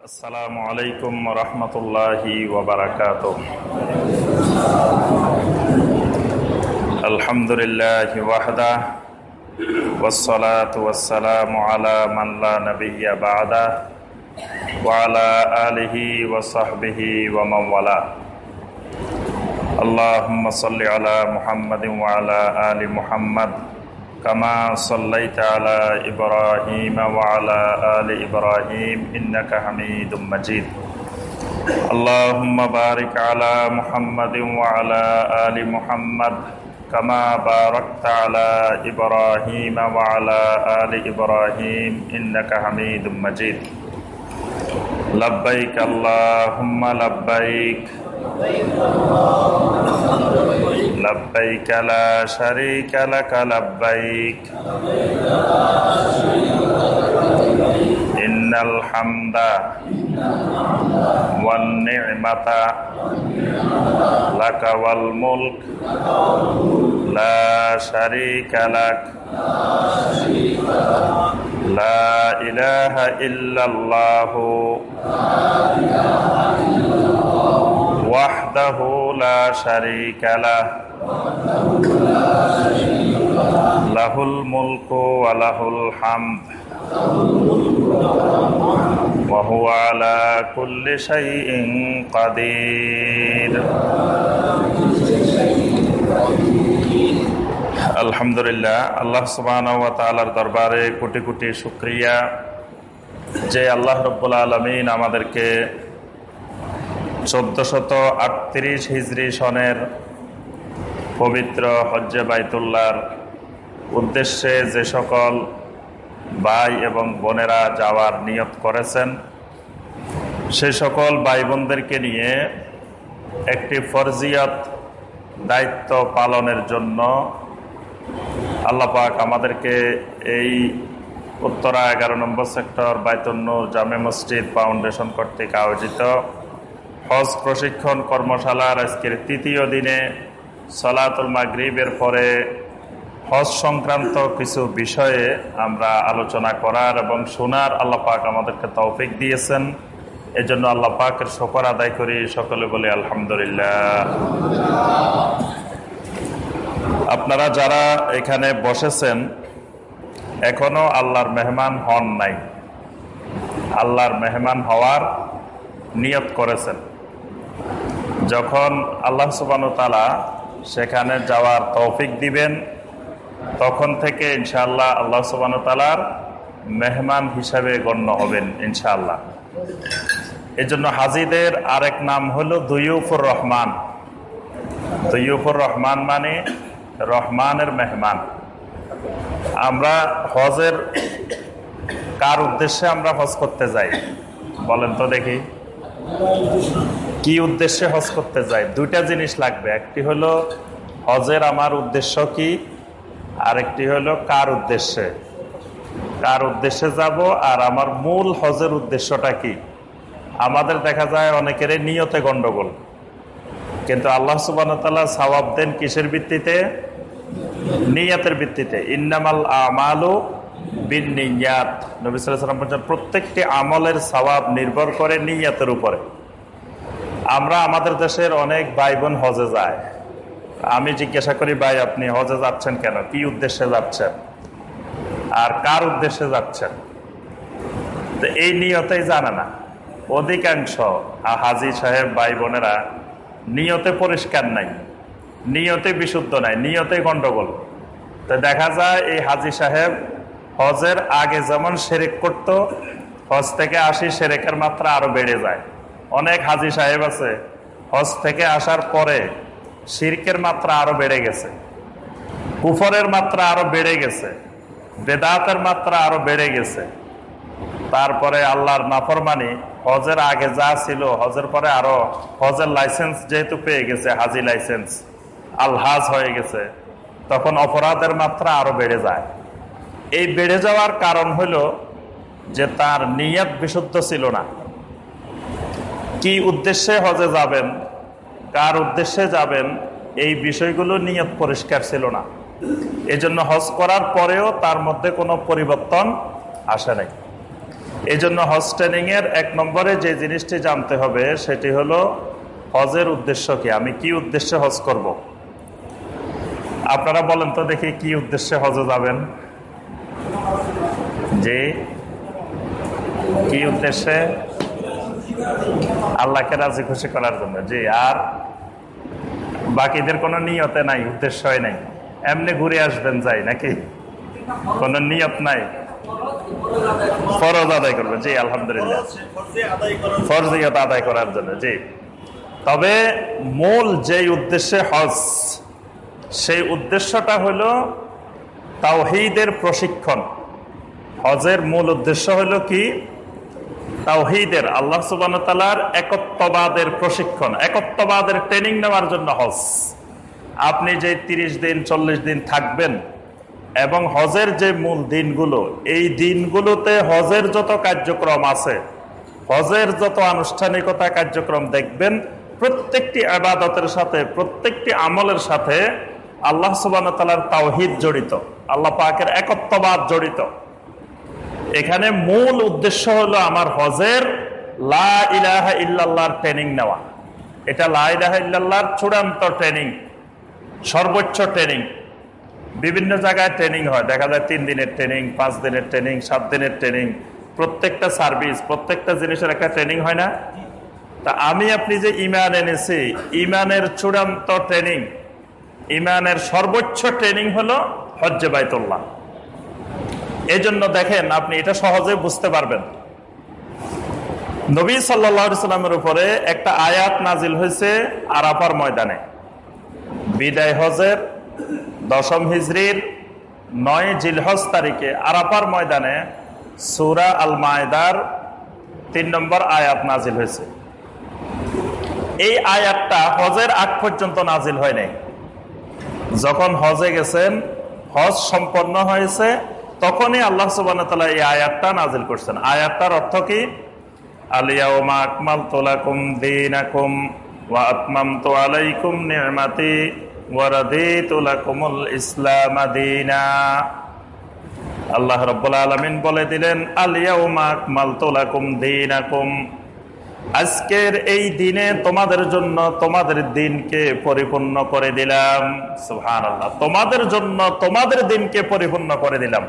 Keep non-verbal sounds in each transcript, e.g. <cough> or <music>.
السلام عليكم ورحمة الله وبركاته. الحمد لله وحده والصلاة والسلام على من لا نبي بعده وعلى آله وصحبه ومن والاه. اللهم صل على محمد وعلى آل محمد كما صليت على إبراهيم وعلى آل إبراهيم إنك حميد مجيد. اللهم بارك على محمد وعلى آل محمد كما باركت على إبراهيم وعلى آل إبراهيم إنك حميد مجيد. لبيك اللهم لبيك. لبيك لا شريك لك لبيك. إن الحمد والنعمة لك والملك لا شريك لك. لا إله إلا الله. وحده لا شريك له له الملك وله الحمد وهو على كل شيء قدير আলহামদুলিল্লাহ আল্লাহ সুবাহর দরবারে কোটি কোটি শুক্রিয়া যে আল্লাহ রব্বুল আলমিন আমাদেরকে চোদ্দশত আটত্রিশ হিজড়ি সনের পবিত্র হজ্জে বাইতুল্লার উদ্দেশ্যে যে সকল ভাই এবং বোনেরা যাওয়ার নিয়ত করেছেন, সে সকল ভাই বোনদেরকে নিয়ে একটি ফরজিয়ত দায়িত্ব পালনের জন্য আল্লাপাক আমাদেরকে এই উত্তরা এগারো নম্বর সেক্টর বাইতন্নুর জামে মসজিদ ফাউন্ডেশন কর্তৃক আয়োজিত হজ প্রশিক্ষণ কর্মশালার আজকের তৃতীয় দিনে সলাতুল মাগরিবের পরে হজ সংক্রান্ত কিছু বিষয়ে আমরা আলোচনা করার এবং শোনার আল্লাহ পাক আমাদেরকে তৌফিক দিয়েছেন। এজন্য আল্লাহ পাকের শকর আদায় করি, সকলে বলে আলহামদুলিল্লাহ। আপনারা যারা এখানে বসেছেন, এখনও আল্লাহর মেহমান হন নাই। আল্লাহর মেহমান হওয়ার নিয়ত করেছেন। যখন আল্লাহ সুবান তালা সেখানে যাওয়ার তৌফিক দিবেন, তখন থেকে ইনশাআল্লাহ আল্লাহ সুবান মেহমান হিসাবে গণ্য হবেন ইনশাআল্লাহ। এজন্য হাজিদের আরেক নাম হলো দুইউফুর রহমান। দুইউফুর রহমান মানে রহমানের মেহমান। আমরা হজের কার উদ্দেশ্যে আমরা হজ করতে যাই? বলেন তো দেখি। কি উদ্দেশ্যে হজ করতে যাই? দুইটা জিনিস লাগবে। একটি হলো, হজের আমার উদ্দেশ্য কি? আরেকটি হলো, কার উদ্দেশ্যে? কার উদ্দেশ্যে যাব আর আমার মূল হজের উদ্দেশ্যটা কি? আমাদের দেখা যায় অনেকেরই নিয়তে গন্ডগোল। কিন্তু আল্লাহ সুবান সবাব দেন কিসের ভিত্তিতে? নিয়াতের ভিত্তিতে। ইন্নামাল আমালু নিয়াত। নবী প্রত্যেকটি আমলের সবাব নির্ভর করে নিয়াতের উপরে। আমরা আমাদের দেশের অনেক ভাই বোন হজে যায়। আমি জিজ্ঞাসা করি, ভাই, আপনি হজে যাচ্ছেন কেন? কি উদ্দেশ্যে যাচ্ছেন? আর কার উদ্দেশ্যে যাচ্ছেন? তো এই নিয়তেই জানে না। অধিকাংশ হাজি সাহেব ভাই বোনেরা নিয়তে পরিষ্কার নাই, নিয়তে বিশুদ্ধ নাই, নিয়তে গন্ডগোল। তো দেখা যায়, এই হাজি সাহেব হজের আগে যেমন সেরেক করত, হজ থেকে আসি সেরেকের মাত্রা আরও বেড়ে যায়। অনেক হাজি সাহেব আছে, হজ থেকে আসার পরে শিরকের মাত্রা আরও বেড়ে গেছে। কুফরের মাত্রা আরও বেড়ে গেছে, বেদাতের মাত্রা আরও বেড়ে গেছে। তারপরে আল্লাহর নাফরমানি, হজের আগে যা ছিল, হজের পরে আরও হজের লাইসেন্স যেহেতু পেয়ে গেছে, হাজি লাইসেন্স, আলহাজ হয়ে গেছে, তখন অপরাধের মাত্রা আরও বেড়ে যায়। এই বেড়ে যাওয়ার কারণ হলো যে তার নিয়ত বিশুদ্ধ ছিল না। কি উদ্দেশ্যে হজে যাবেন, কার উদ্দেশ্যে যাবেন, এই বিষয়গুলো নিয়ত পরিষ্কার ছিল না। এজন্য হজ করার পরেও তার মধ্যে কোনো পরিবর্তন আসে নাই। এই জন্য হজ ট্রেনিংয়ের এক নম্বরে যে জিনিসটি জানতে হবে সেটি হলো হজের উদ্দেশ্য কি, আমি কি উদ্দেশ্যে হজ করব। আপনারা বলেন তো দেখি কি উদ্দেশ্যে হজে যাবেন। যে কি উদ্দেশ্যে? আল্লাহকে রাজি খুশি করার জন্য। যে আর বাকিদের কোনো নিয়তে নাই, উদ্দেশ্য হয় নাই। এমনি ঘুরে আসবেন যাই, নাকি? কোনো নিয়ত নাই। ফরজ আদায় করবে জি, আলহামদুলিল্লাহ। ফরজিয়ত আদায় করার জন্য, জি। তবে মূল যে উদ্দেশ্যে হজ, সেই উদ্দেশ্যটা হলো তাওহিদের প্রশিক্ষণ। হজের মূল উদ্দেশ্য হলো কি? তাওহিদের, আল্লাহ সুবান তালার একত্ববাদের প্রশিক্ষণ, একত্ববাদের ট্রেনিং নেওয়ার জন্য হজ। আপনি যে তিরিশ দিন, চল্লিশ দিন থাকবেন এবং হজের যে মূল দিনগুলো, এই দিনগুলোতে হজের যত কার্যক্রম আছে, হজের যত আনুষ্ঠানিকতা কার্যক্রম দেখবেন, প্রত্যেকটি আবাদতের সাথে, প্রত্যেকটি আমলের সাথে আল্লাহ সুবান তালার তাওহিদ জড়িত, আল্লাহ পাকের একত্ববাদ জড়িত। এখানে মূল উদ্দেশ্য হলো আমার হজের লা ইলাহা ইল্লাল্লাহর ট্রেনিং নেওয়া। এটা লা ইলাহা ইল্লাল্লাহর চূড়ান্ত ট্রেনিং, সর্বোচ্চ ট্রেনিং। বিভিন্ন জায়গায় ট্রেনিং হয়, দেখা যায় তিন দিনের ট্রেনিং, পাঁচ দিনের ট্রেনিং, সাত দিনের ট্রেনিং। প্রত্যেকটা সার্ভিস, প্রত্যেকটা জিনিসের একটা ট্রেনিং হয় না? তা আমি আপনি যে ইমান এনেছি, ইমানের চূড়ান্ত ট্রেনিং ইমানের সর্বোচ্চ ট্রেনিং হলো হজ্জে বাইতুল্লাহ। এই জন্য দেখেন আপনি এটা সহজে বুঝতে পারবেন। নবী সাল্লামের উপরে একটা আয়াত নাজিল হয়েছে আরাপার ময়দানে। বিদায় হজের দশম হিজড়ির নয় জিলহজ তারিখে আরাপার ময়দানে সুরা আল মায়দার তিন নম্বর আয়াত নাজিল হয়েছে। এই আয়াতটা হজের আগ পর্যন্ত নাজিল হয় নাই। যখন হজে গেছেন, হজ সম্পন্ন হয়েছে, তখনই আল্লাহ সুবান এই আয়াতটা নাজিল করছেন। আয়াতটার অর্থ কি? আলিয়াউমা আকমাল তোলাকুম দিন আকুম ওয়া তো আলাইকুম নিয়মাতি ইসলাম আল্লাহ রব্বুল আলমিন বলে দিলেন আলিয়াউমা আকমাল তোলাকুম দিন আকুম আজকের এই দিনে তোমাদের জন্য তোমাদের দিনকে পরিপূর্ণ করে দিলাম। তোমাদের জন্য তোমাদের দিনকে পরিপূর্ণ করে দিলাম।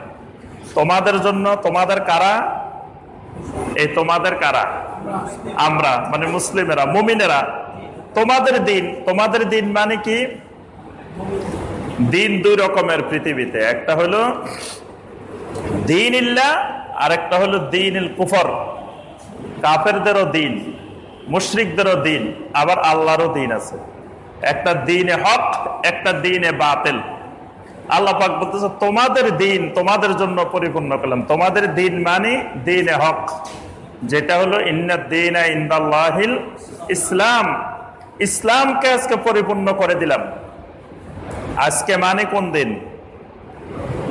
তোমাদের জন্য তোমাদের কারা? এই তোমাদের কারা? আমরা মানে মুসলিমেরা, মুমিনেরা। তোমাদের দিন তোমাদের দিন মানে কি? দিন দুই রকমের পৃথিবীতে। একটা হলো দিন ইল্লা আর একটা হলো দিন ইল কুফর। কাফেরদেরও দিন, মুশরিকদেরও দিন, আবার আল্লাহরও দিন আছে। একটা দিনে হক, একটা দিনে বাতিল। আল্লাহ পাক বলতেছে, তোমাদের দিন, তোমাদের জন্য পরিপূর্ণ করলাম। তোমাদের দিন মানে দিনে হক, যেটা হলো ইন্দিন ইসলাম। ইসলামকে আজকে পরিপূর্ণ করে দিলাম। আজকে মানে কোন দিন?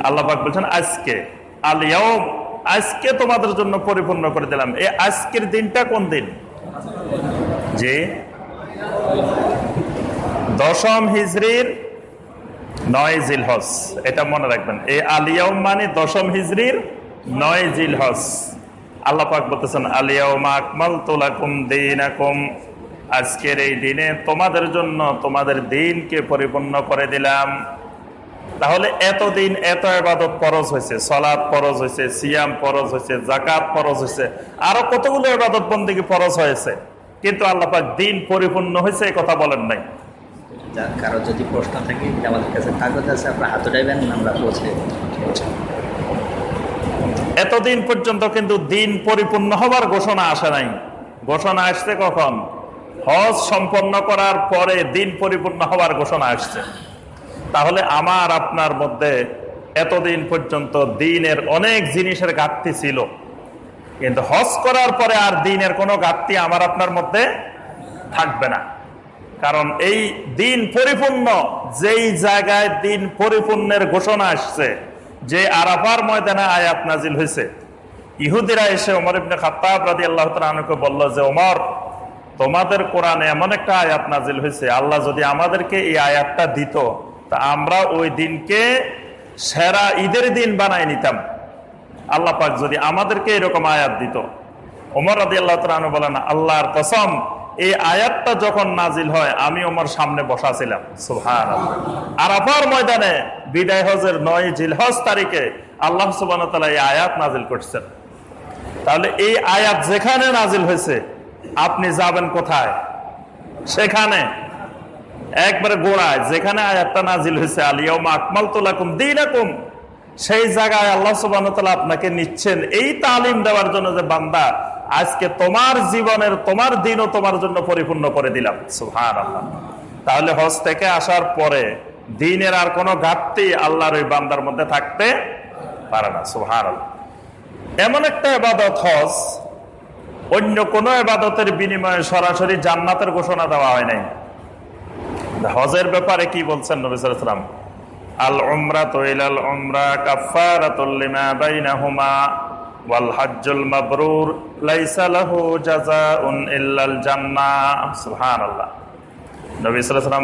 আল্লাহ পাক বলছেন, আজকে আলিয়াম আজকে তোমাদের জন্য পরিপূর্ণ করে দিলাম। এই আজকের দিনটা কোন দিন? যে দশম হিজড়ির নয় জিলহস এটা মনে রাখবেন। এই আলিয়াউম মানে দশম হিজড়ির নয় জিলহস আল্লাহ পাক বলতেছেন আলিয়াউম আকমাল তোলাকুম দিন আজকের এই দিনে তোমাদের জন্য তোমাদের দিনকে পরিপূর্ণ করে দিলাম। তাহলে এতদিন এত এবাদত পরজ হয়েছে সলাদ পরজ হয়েছে সিয়াম পরজ হয়েছে জাকাত পরজ হয়েছে আরও কতগুলো এবাদত বন্দী পরজ হয়েছে কিন্তু আল্লাপাক দিন পরিপূর্ণ হয়েছে এই কথা বলেন নাই। কারও যদি প্রশ্ন থাকে আমাদের কাছে কাগজ আছে আপনার হাত উঠাইবেন আমরা পৌঁছে এতদিন পর্যন্ত কিন্তু দিন পরিপূর্ণ হবার ঘোষণা আসে নাই। ঘোষণা আসছে কখন? হজ সম্পন্ন করার পরে দিন পরিপূর্ণ হওয়ার ঘোষণা আসছে। তাহলে আমার আপনার মধ্যে এতদিন পর্যন্ত দিনের অনেক জিনিসের ঘাটতি ছিল। কিন্তু হজ করার পরে আর দিনের কোনো ঘাটতি আমার আপনার মধ্যে থাকবে না। কারণ এই দিন পরিপূর্ণ, যেই জায়গায় দিন পরিপূর্ণের ঘোষণা আসছে, যে আরাফার ময়দানে আয়াত নাজিল হয়েছে। ইহুদিরা এসে ওমর ইবনে খাত্তাব রাদি আল্লাহ তালকে বলল যে, ওমর, তোমাদের কোরআনে এমন একটা আয়াত নাজিল হয়েছে, আল্লাহ যদি আমাদেরকে এই আয়াতটা দিত তা আমরা ওই দিনকে সেরা ঈদের দিন বানাই নিতাম। আল্লাহ পাক যদি আমাদেরকে এরকম আয়াত দিত। ওমর রাদি আল্লাহ তালু বলেন, আল্লাহর কসম, এই আয়াতটা যখন নাজিল হয়, আমি ওমর সামনে বসা ছিলাম। সুহান আরাফার ময়দানে বিদায় হজের নয় জিলহজ তারিখে আল্লাহ সুবান তালা এই আয়াত নাজিল করছেন। তাহলে এই আয়াত যেখানে নাজিল হয়েছে, আপনি যাবেন কোথায়? সেখানে। একবারে গোড়ায়, যেখানে আয়াতটা নাজিল হয়েছে আলিয়ম আকমাল তোলাকুম দিন সেই জায়গায় আল্লাহ সুবান আপনাকে নিচ্ছেন এই তালিম দেওয়ার জন্য যে বান্দা আজকে তোমার জীবনের, তোমার দিনও তোমার জন্য পরিপূর্ণ করে দিলাম। সুহান আল্লাহ তাহলে হজ থেকে আসার পরে দিনের আর কোনো ঘাটতি আল্লাহর ওই বান্দার মধ্যে থাকতে পারে না। সুহান আল্লাহ এমন একটা এবাদত হজ, অন্য কোন এবাদতের বিনিময়ে সরাসরি জান্নাতের ঘোষণা দেওয়া হয় নাই। হজের ব্যাপারে কি বলছেন নবিসাম আল উমরা তৈলাল উমরা কাফারাতুল্লিমা বাইনাহুমা ওয়াল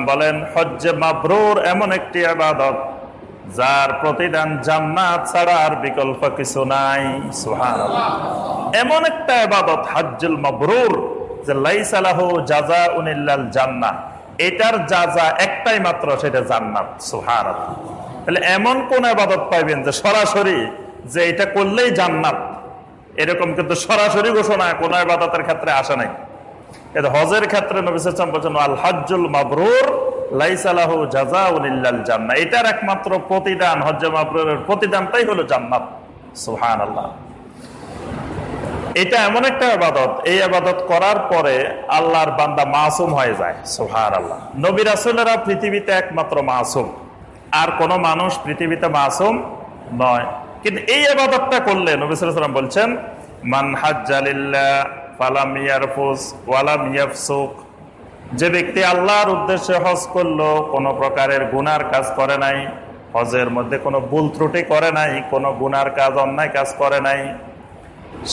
বলেন, হজ্জে এমন একটি যার প্রতিদান জান্নাত বিকল্প কিছু নাই। এমন একটা ইবাদত, হজ্জুল মাবরুর, যে লাইসা লাহু জাযাউন জান্নাহ এটার যা যা, একটাই মাত্র সেটা জান্নাত, সুবহানাল্লাহ। তাহলে এমন কোন আবাদত পাইবেন যে সরাসরি যে এটা করলেই জান্নাত। এরকম কিন্তু সরাসরি ঘোষণা কোন আবাদতের ক্ষেত্রে আসে নাই। কিন্তু হজের ক্ষেত্রে নবিসাম বলছেন হজ্জুল মাবরুর লাইসালাহু এটার একমাত্র প্রতিদান, হজ্জ মাবরুরের প্রতিদানটাই হলো জান্নাত, সুবহানাল্লাহ। এটা এমন একটা আবাদত। এই আবাদত করার পরে আল্লাহর বান্দা মাসুম হয়ে যায়। সোহার আল্লাহ নবী রাসুলেরা পৃথিবীতে একমাত্র মাসুম। আর কোন মানুষ পৃথিবীতে মাসুম নয়। কিন্তু এই আবাদতটা করলে নবী সাল্লাম বলছেন যে ব্যক্তি আল্লাহর উদ্দেশ্যে হজ করল, কোনো প্রকারের গুনার কাজ করে নাই। হজের মধ্যে কোনো ভুল ত্রুটি করে নাই, কোনো গুনার কাজ অন্যায় কাজ করে নাই।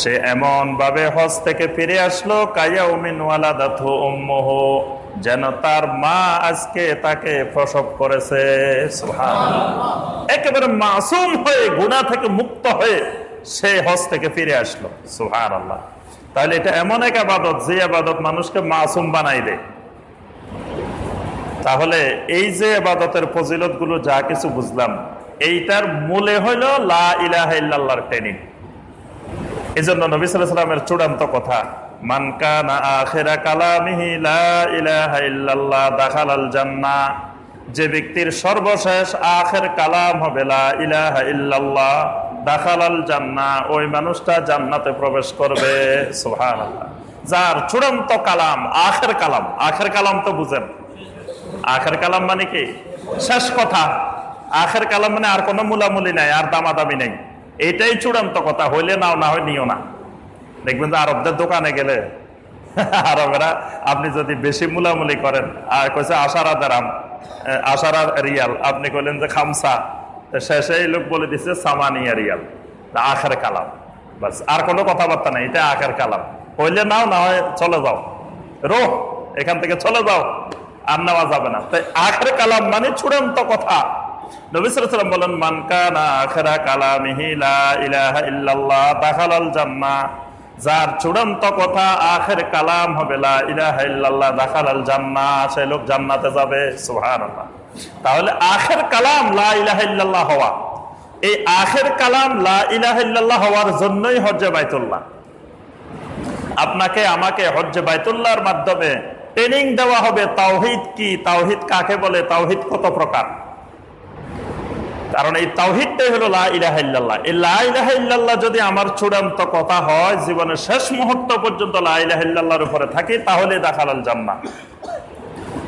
সে এমন ভাবে হজ থেকে ফিরে আসলো কায়া উমিন ওয়ালাদাথু যেন তার মা আজকে তাকে প্রসব করেছে। একেবারে মাসুম হয়ে গুণা থেকে মুক্ত হয়ে সে হজ থেকে ফিরে আসলো। সুহান আল্লাহ তাহলে এটা এমন এক আবাদত, যে আবাদত মানুষকে মাসুম বানাই দেয়। তাহলে এই যে আবাদতের ফজিলতগুলো যা কিছু বুঝলাম, এইটার মূলে হইল লা ইলাহ ট্রেনিং। এই জন্য নবী সাল্লামের চূড়ান্ত কথা যে ব্যক্তির সর্বশেষ আখের কালাম হবে জান্না ওই মানুষটা জান্নাতে প্রবেশ করবে। যার চূড়ান্ত কালাম আখের কালাম আখের কালাম তো বুঝেন। আখের কালাম মানে কি? শেষ কথা। আখের কালাম মানে আর কোনো মূলামূলি নাই, আর দামাদামি নেই। এটাই চূড়ান্ত কথা, হইলে নাও না হয় নিও না। দেখবেন যে আরবদের দোকানে গেলে <laughs> আরবেরা, আপনি যদি বেশি মুলামুলি করেন, আর কইছে আশারা দারাম আশারা রিয়াল, আপনি কইলেন যে খামসা শেষে এই লোক বলে দিচ্ছে সামানিয়া রিয়াল আখের কালাম। বাস, আর কোনো কথাবার্তা নেই, এটা আখের কালাম। হইলে নাও, না হয় চলে যাও। রোহ, এখান থেকে চলে যাও, আর নেওয়া যাবে না। তাই আখের কালাম মানে চূড়ান্ত কথা। কালাম লা তাহলে আখের কালাম হওয়া, এই আখের কালাম হওয়ার জন্যই হজ্জে বাইতুল্লাহ। আপনাকে, আমাকে হজ্জে বাইতুল্লাহর মাধ্যমে ট্রেনিং দেওয়া হবে, তাওহিদ কি? তাওহিদ কাকে বলে? তাওহিদ কত প্রকার? কারণ এই তাওহিদটাই হলো লাহ এই লাহ যদি আমার চূড়ান্ত কথা হয়, জীবনের শেষ মুহূর্ত পর্যন্ত লাহিল্লাহর উপরে থাকি, তাহলে দেখালাল জান্না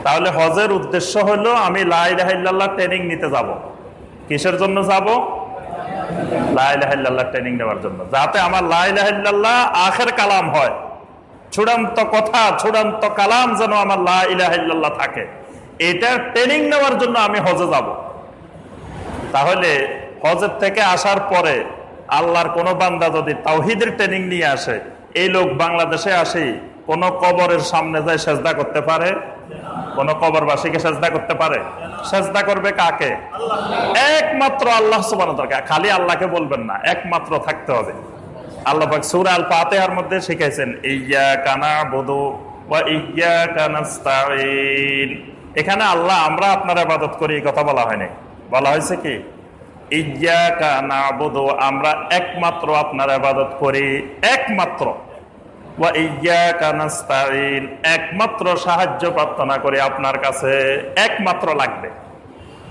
তাহলে হজের উদ্দেশ্য হলো আমি লাহিল্লাহ ট্রেনিং নিতে যাব। কিসের জন্য যাব? লাহিল্লাহ ট্রেনিং নেওয়ার জন্য। যাতে আমার লাহিল্লাহ আখের কালাম হয়। চূড়ান্ত কথা, চূড়ান্ত কালাম যেন আমার লাহ থাকে। এটা ট্রেনিং নেওয়ার জন্য আমি হজে যাব। তাহলে হজের থেকে আসার পরে আল্লাহর কোন বান্দা যদি তাওহিদের ট্রেনিং নিয়ে আসে, এই লোক বাংলাদেশে আসে, কোন কবরের সামনে যায় সেজদা করতে পারে? কোন কবরবাসীকে সেজদা করতে পারে? সেজদা করবে কাকে? একমাত্র আল্লাহ খালি আল্লাহকে বলবেন না, একমাত্র থাকতে হবে। আল্লাহ সুর আল ফাতেহার মধ্যে শিখাইছেন ইয়া কানা বধু বা ইয়া কানাস্তাইন এখানে আল্লাহ, আমরা আপনার আবাদত করি কথা বলা হয়নি। বলা হয়েছে কি? আমরা একমাত্র আপনার আবাদত করি, একমাত্র। একমাত্র সাহায্য প্রার্থনা করে আপনার কাছে, একমাত্র লাগবে।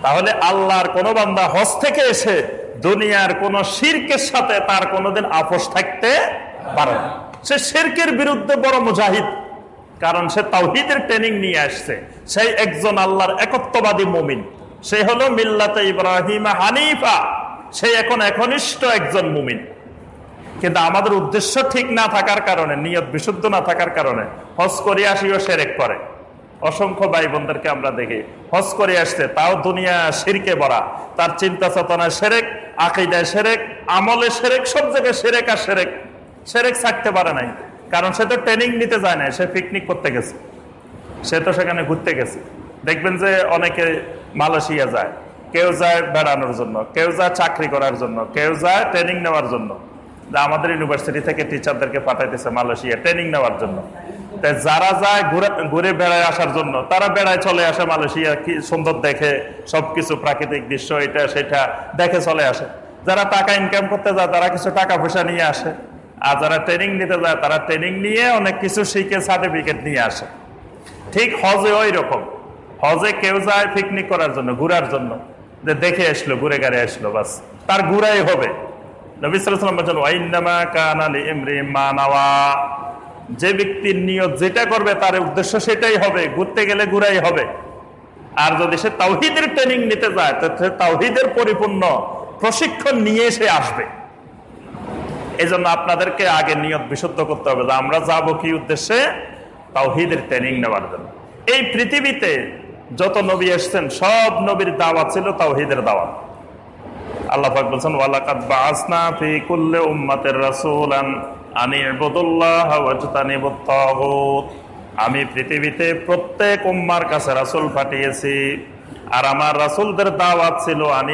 তাহলে আল্লাহর কোন বান্দা হজ থেকে এসে দুনিয়ার কোন শিরকের সাথে তার কোনোদিন আপোষ থাকতে পারে না। সে শিরকের বিরুদ্ধে বড় মুজাহিদ, কারণ সে তাওহিদের ট্রেনিং নিয়ে আসছে। সেই একজন আল্লাহর একত্ববাদী মুমিন। সে হলো মিল্লাতে ইব্রাহিম হানিফা। সে এখন একনিষ্ঠ একজন মুমিন। কিন্তু আমাদের উদ্দেশ্য ঠিক না থাকার কারণে, নিয়ত বিশুদ্ধ না থাকার কারণে হজ করে আসিও সেরেক করে। অসংখ্য ভাই বোনদেরকে আমরা দেখি, হজ করে আসছে, তাও দুনিয়া সিরকে ভরা। তার চিন্তা চেতনায় সেরেক, আকিদায় সেরেক, আমলে সেরেক, সব জায়গায় সেরেক আর সেরেক। সেরেক ছাড়তে পারে নাই, কারণ সে তো ট্রেনিং নিতে যায় না সে পিকনিক করতে গেছে। সে তো সেখানে ঘুরতে গেছে। দেখবেন যে অনেকে মালয়েশিয়া যায়, কেউ যায় বেড়ানোর জন্য, কেউ যায় চাকরি করার জন্য, কেউ যায় ট্রেনিং নেওয়ার জন্য। আমাদের ইউনিভার্সিটি থেকে টিচারদেরকে পাঠাইতেছে মালয়েশিয়া ট্রেনিং নেওয়ার জন্য। যারা যায় ঘুরে ঘুরে বেড়ায় আসার জন্য, তারা বেড়ায় চলে আসে মালয়েশিয়া, কি সুন্দর দেখে, সবকিছু প্রাকৃতিক দৃশ্য, এটা, সেটা দেখে চলে আসে। যারা টাকা ইনকাম করতে যায়, তারা কিছু টাকা পয়সা নিয়ে আসে। আর যারা ট্রেনিং নিতে যায়, তারা ট্রেনিং নিয়ে অনেক কিছু শিখে সার্টিফিকেট নিয়ে আসে। ঠিক হজে ওই রকম হজে কেউ যায় পিকনিক করার জন্য, ঘুরার জন্য। যে দেখে আসলো, ঘুরে গাড়ি আসলো, বাস। তার ঘুরাই হবে। যে ব্যক্তির নিয়ত যেটা করবে, তার উদ্দেশ্য সেটাই হবে। ঘুরতে গেলে ঘুরাই হবে। আর যদি সে তাওহিদের ট্রেনিং নিতে যায় সে তাওহিদের পরিপূর্ণ প্রশিক্ষণ নিয়ে সে আসবে। এই জন্য আপনাদেরকে আগে নিয়ত বিশুদ্ধ করতে হবে যে আমরা যাব কি উদ্দেশ্যে তাওহিদের ট্রেনিং নেওয়ার জন্য। এই পৃথিবীতে যত নবী এসছেন, সব নবীর দাওয়াত ছিল তাওহিদের দাওয়াত বলছেন ওয়ালাকাত আনি আমি পৃথিবীতে প্রত্যেক উম্মার কাছে রাসূল আর আমার রাসূলদের দাওয়াত ছিল আনি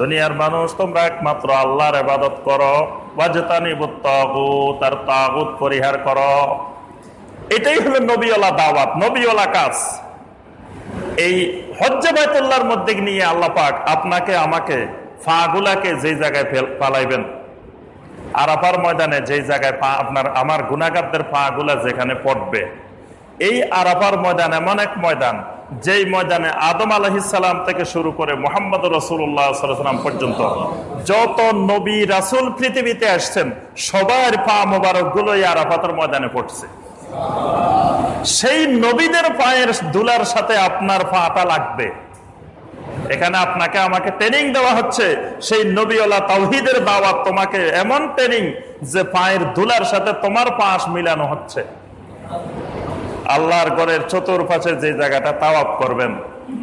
দুনিয়ার মানুষ, তোমরা একমাত্র আল্লাহর ইবাদত করো আর তাগুত পরিহার করো। এটাই হলো নবীওয়ালা দাওয়াত, নবীওয়ালা কাজ। এই হজ্জে বাইতুল্লাহর মধ্যে নিয়ে আল্লাহ পাক আপনাকে, আমাকে, ফাগুলাকে যে জায়গায় পালাইবেন আরাফার ময়দানে যে জায়গায় পা আপনার, আমার গুনাগারদের পা গুলা যেখানে পড়বে, এই আরাফার ময়দান এমন এক ময়দান, যেই ময়দানে আদম আলহিসাম থেকে শুরু করে মোহাম্মদ রসুল্লাহাম পর্যন্ত যত নবী রাসুল পৃথিবীতে আসছেন, সবার পা মোবারকগুলো এই আরাফাতের ময়দানে পড়ছে। সেই নবীদের পায়ের দুলার সাথে আপনার পাটা লাগবে। এখানে আপনাকে আমাকে ট্রেনিং দেওয়া হচ্ছে। সেই নবীওয়ালা তাওহিদের দাওয়াত তোমাকে এমন ট্রেনিং যে পায়ের দুলার সাথে তোমার পাশ মিলানো হচ্ছে। আল্লাহর ঘরের চতুর্পাশে যে জায়গাটা তাওয়াপ করবেন,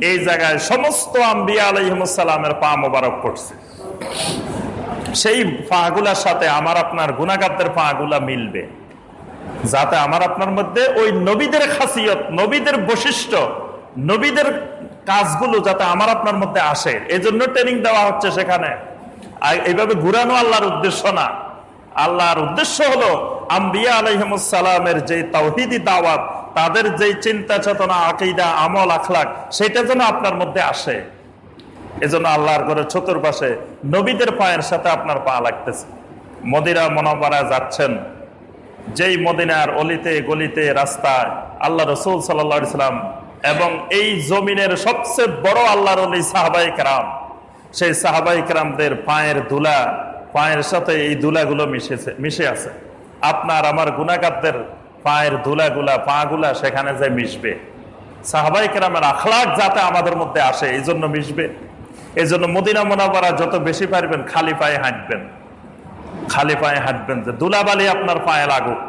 এই জায়গায় সমস্ত আম্বিয়া আলহিমসালামের পা মোবারক করছে সেই পাগুলার সাথে আমার আপনার গুণাগারদের পাগুলা মিলবে। যাতে আমার আপনার মধ্যে ওই নবীদের খাসিয়ত, নবীদের বৈশিষ্ট্য, নবীদের কাজগুলো যাতে আমার আপনার মধ্যে আসে। এই জন্য ট্রেনিং দেওয়া হচ্ছে সেখানে। এইভাবে ঘুরানো আল্লাহর উদ্দেশ্য না। আল্লাহর উদ্দেশ্য হলো আম্বিয়া আলহিমসালামের যে তাওহিদি দাওয়াত, তাদের যে চিন্তা চেতনা, আকিদা, আমল, আখলাক, সেটা যেন আপনার মধ্যে আসে। এজন্য আল্লাহর ঘরের চতুর্পাশে নবীদের পায়ের সাথে আপনার পা লাগতেছে। মদিরা মনোবরা যাচ্ছেন। যেই মদিনার অলিতে গলিতে রাস্তায় আল্লাহ রসুল সাল্লাম এবং এই জমিনের সবচেয়ে বড় আল্লাহর অলি সাহাবাই কেরাম, সেই সাহাবাই কেরামদের পায়ের ধুলা, পায়ের সাথে এই দুলাগুলো মিশেছে, মিশে আছে। আপনার আমার গুণাগারদের পায়ের ধুলাগুলা পা গুলা সেখানে যে মিশবে। সাহাবাই কেরামের আখলাক যাতে আমাদের মধ্যে আসে, এই জন্য মিশবে। এই জন্য মদিনা মোনাবারা যত বেশি পারবেন খালি পায়ে হাঁটবেন। খালি পায়ে হাঁটবেন যে, দুলাবালি আপনার পায়ে লাগুক।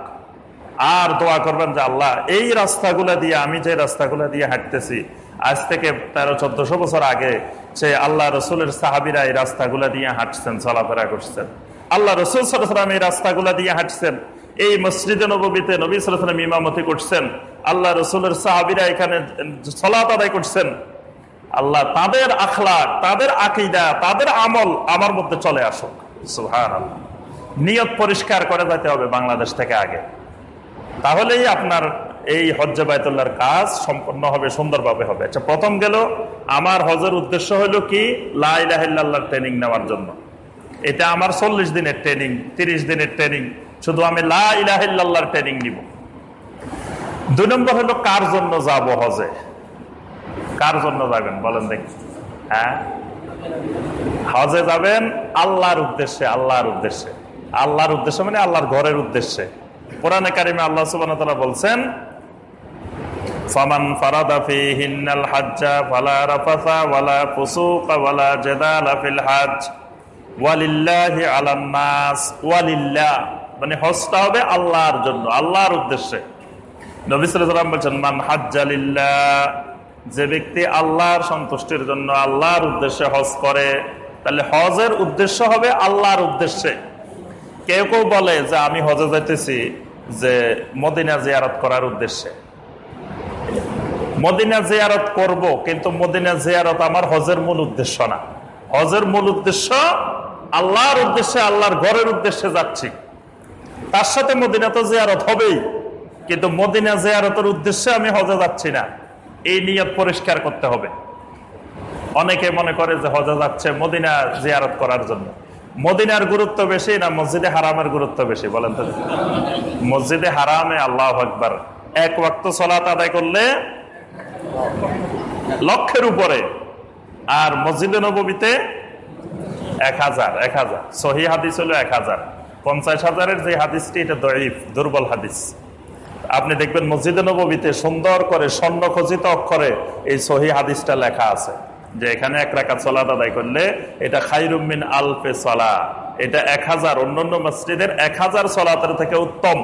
আর দোয়া করবেন যে, আল্লাহ, এই রাস্তাগুলা দিয়ে, আমি যে রাস্তাগুলা দিয়ে হাঁটতেছি, আজ থেকে তেরো, চোদ্দশো বছর আগে সে আল্লাহ রসুলের সাহাবিরা এই রাস্তাগুলা দিয়ে হাঁটছেন, চলাফেরা করছেন। আল্লাহ রসুল সালাম এই রাস্তাগুলা দিয়ে হাঁটছেন, এই মসজিদে নবীতে নবী সালাম ইমামতি করছেন, আল্লাহ রসুলের সাহাবিরা এখানে সলাত আদায় করছেন। আল্লাহ, তাদের আখলা তাদের আকিদা, তাদের আমল আমার মধ্যে চলে আসুক। সুহান আল্লাহ নিয়ত পরিষ্কার করে যেতে হবে বাংলাদেশ থেকে আগে। তাহলেই আপনার এই হজ্জে বায়তুল্লাহর কাজ সম্পন্ন হবে, সুন্দরভাবে হবে। আচ্ছা প্রথম গেল, আমার হজের উদ্দেশ্য হলো কি? লাইলাহিল্লাহর ট্রেনিং নেওয়ার জন্য। এটা আমার চল্লিশ দিনের ট্রেনিং তিরিশ দিনের ট্রেনিং শুধু আমি লাইলাহিল্লাহর ট্রেনিং নিব। দুই নম্বর হলো, কার জন্য যাব হজে? কার জন্য যাবেন? বলেন দেখি। হ্যাঁ? হজে যাবেন আল্লাহর উদ্দেশ্যে আল্লাহর উদ্দেশ্যে। আল্লাহর উদ্দেশ্যে মানে আল্লাহর ঘরের উদ্দেশ্যে। কোরআনে কারিমে আল্লাহ সুবান বলছেন হাজ্জা ফালা ওয়ালিল্লাহি মানে হজটা হবে আল্লাহর জন্য, আল্লাহর উদ্দেশ্যে। যে ব্যক্তি আল্লাহর সন্তুষ্টির জন্য আল্লাহর উদ্দেশ্যে হজ করে, তাহলে হজের উদ্দেশ্য হবে আল্লাহর উদ্দেশ্যে। কেউ কেউ বলে যে আমি হজে যাইতেছি যে মদিনা জিয়ারত করার উদ্দেশ্যে। মদিনা জিয়ারত করব, কিন্তু মদিনা জিয়ারত আমার হজের মূল উদ্দেশ্য না। হজের মূল উদ্দেশ্য আল্লাহর উদ্দেশ্যে, আল্লাহর ঘরের উদ্দেশ্যে যাচ্ছি। তার সাথে মদিনা তো জিয়ারত হবেই, কিন্তু মদিনা জিয়ারতের উদ্দেশ্যে আমি হজে যাচ্ছি না। এই নিয়ত পরিষ্কার করতে হবে। অনেকে মনে করে যে হজে যাচ্ছে মদিনা জিয়ারত করার জন্য। মদিনার গুরুত্ব বেশি না মসজিদে হারামের গুরুত্ব বেশি? বলেন তো। মসজিদে হারামে আল্লাহ আকবার। এক ওয়াক্ত সলাত আদায় করলে লক্ষের উপরে, আর মসজিদে নবীতে এক হাজার এক হাজার। সহি হাদিস হলো এক হাজার। পঞ্চাশ হাজারের যে হাদিসটি, এটা দরিফ দুর্বল হাদিস। আপনি দেখবেন মসজিদে নবীতে সুন্দর করে স্বর্ণ খচিত অক্ষরে এই সহি হাদিসটা লেখা আছে। যে এখানে এক রাকাত সলাত আদায় করলে এটা খাইরুমিন আলফে সলা এটা এক হাজার, অন্যান্য মসজিদের এক হাজার সলাতের থেকে উত্তম।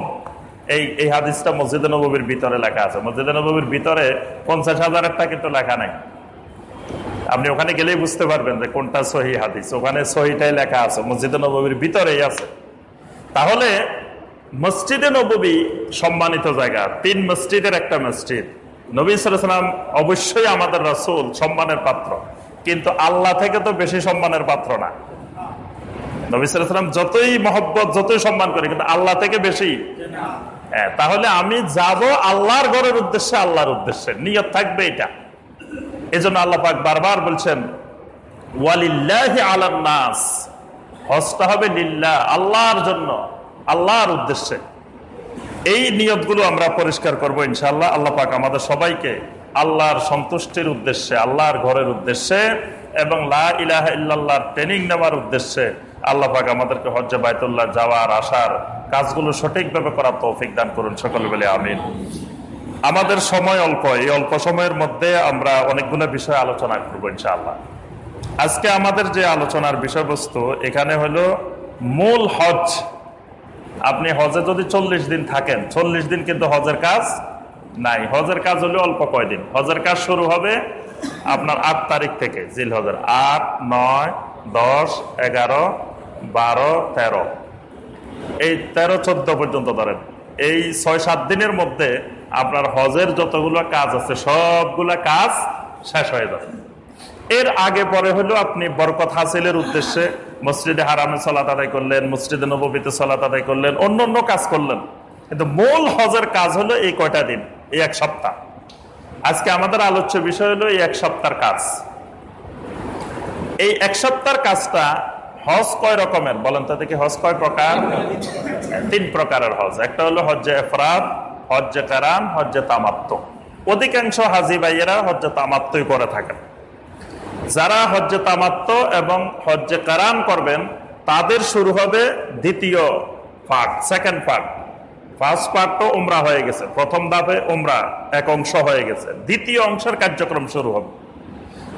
এই এই হাদিসটা মসজিদে নবীর ভিতরে লেখা আছে। মসজিদে নবীর ভিতরে পঞ্চাশ হাজারেরটা কিন্তু লেখা নাই। আপনি ওখানে গেলেই বুঝতে পারবেন যে কোনটা সহি হাদিস। ওখানে সহিটাই লেখা আছে। মসজিদে নবীর ভিতরেই আছে। তাহলে মসজিদে নবী সম্মানিত জায়গা। তিন মসজিদের একটা মসজিদ। নবী সালাম অবশ্যই আমাদের রসুল সম্মানের পাত্র। কিন্তু আল্লাহ থেকে তো বেশি সম্মানের পাত্র না। নবী সালাম যতই মহব্বত যতই সম্মান করি কিন্তু আল্লাহ থেকে বেশি। হ্যাঁ, তাহলে আমি যাব আল্লাহর ঘরের উদ্দেশ্যে আল্লাহর উদ্দেশ্যে। নিয়ত থাকবে এটা। এই জন্য আল্লাহ পাক বারবার বলছেন ওয়ালিল্লাহি হবে লিল্লাহ আল্লাহর জন্য আল্লাহর উদ্দেশ্যে। এই নিয়তগুলো আমরা পরিষ্কার করব ইনশাল্লাহ আল্লাহ পাক আমাদের সবাইকে আল্লাহর সন্তুষ্টির উদ্দেশ্যে, আল্লাহর ঘরের উদ্দেশ্যে এবং লা ইলাহা ইল্লাল্লাহর ট্রেনিং নেওয়ার উদ্দেশ্যে আল্লাহ পাক আমাদেরকে হজ্জে বায়তুল্লাহ যাওয়ার, আসার কাজগুলো সঠিকভাবে করার তৌফিক দান করুন সকলে বলে আমিন। আমাদের সময় অল্প, এই অল্প সময়ের মধ্যে আমরা অনেকগুলো বিষয় আলোচনা করব, ইনশাআল্লাহ। আজকে আমাদের যে আলোচনার বিষয়বস্তু, এখানে হলো মূল হজ আপনি হজে যদি চল্লিশ দিন থাকেন, চল্লিশ দিন কিন্তু হজের কাজ নাই। হজের কাজ হলে অল্প কয়দিন? হজের কাজ শুরু হবে আপনার আট তারিখ থেকে জিল হজের আট, নয়, দশ, এগারো, বারো, তেরো। এই তেরো, চোদ্দ পর্যন্ত ধরেন। এই ছয়, সাত দিনের মধ্যে আপনার হজের যতগুলো কাজ আছে, সবগুলা কাজ শেষ হয়ে যাবে। এর আগে পরে হলো আপনি বরকত হাসিলের উদ্দেশ্যে মসজিদে হারামে সলাত আদায় করলেন, মসজিদে নবীতে সলাত আদায় করলেন, অন্য অন্য কাজ করলেন। কিন্তু মূল হজের কাজ হলো এই কয়টা দিন, এই এক সপ্তাহ। আজকে আমাদের আলোচ্য বিষয় হলো এই এক সপ্তাহের কাজ। এই এক সপ্তাহের কাজটা হজ কয় রকমের? বলেন তো দেখি, হজ কয় প্রকার? তিন প্রকারের হজ। একটা হলো হজ্জে এফরাদ হজ্জে কারান হজ্জে তামাত্ম অধিকাংশ হাজি ভাইয়েরা হজ্জে তামাত্মই করে থাকেন। যারা হজ্জে তামাত্ম এবং হজ্জে কারান করবেন, তাদের শুরু হবে দ্বিতীয় part second part first part তো উমরা হয়ে গেছে। প্রথম ধাপে উমরা, এক অংশ হয়ে গেছে। দ্বিতীয় অংশের কার্যক্রম শুরু হবে।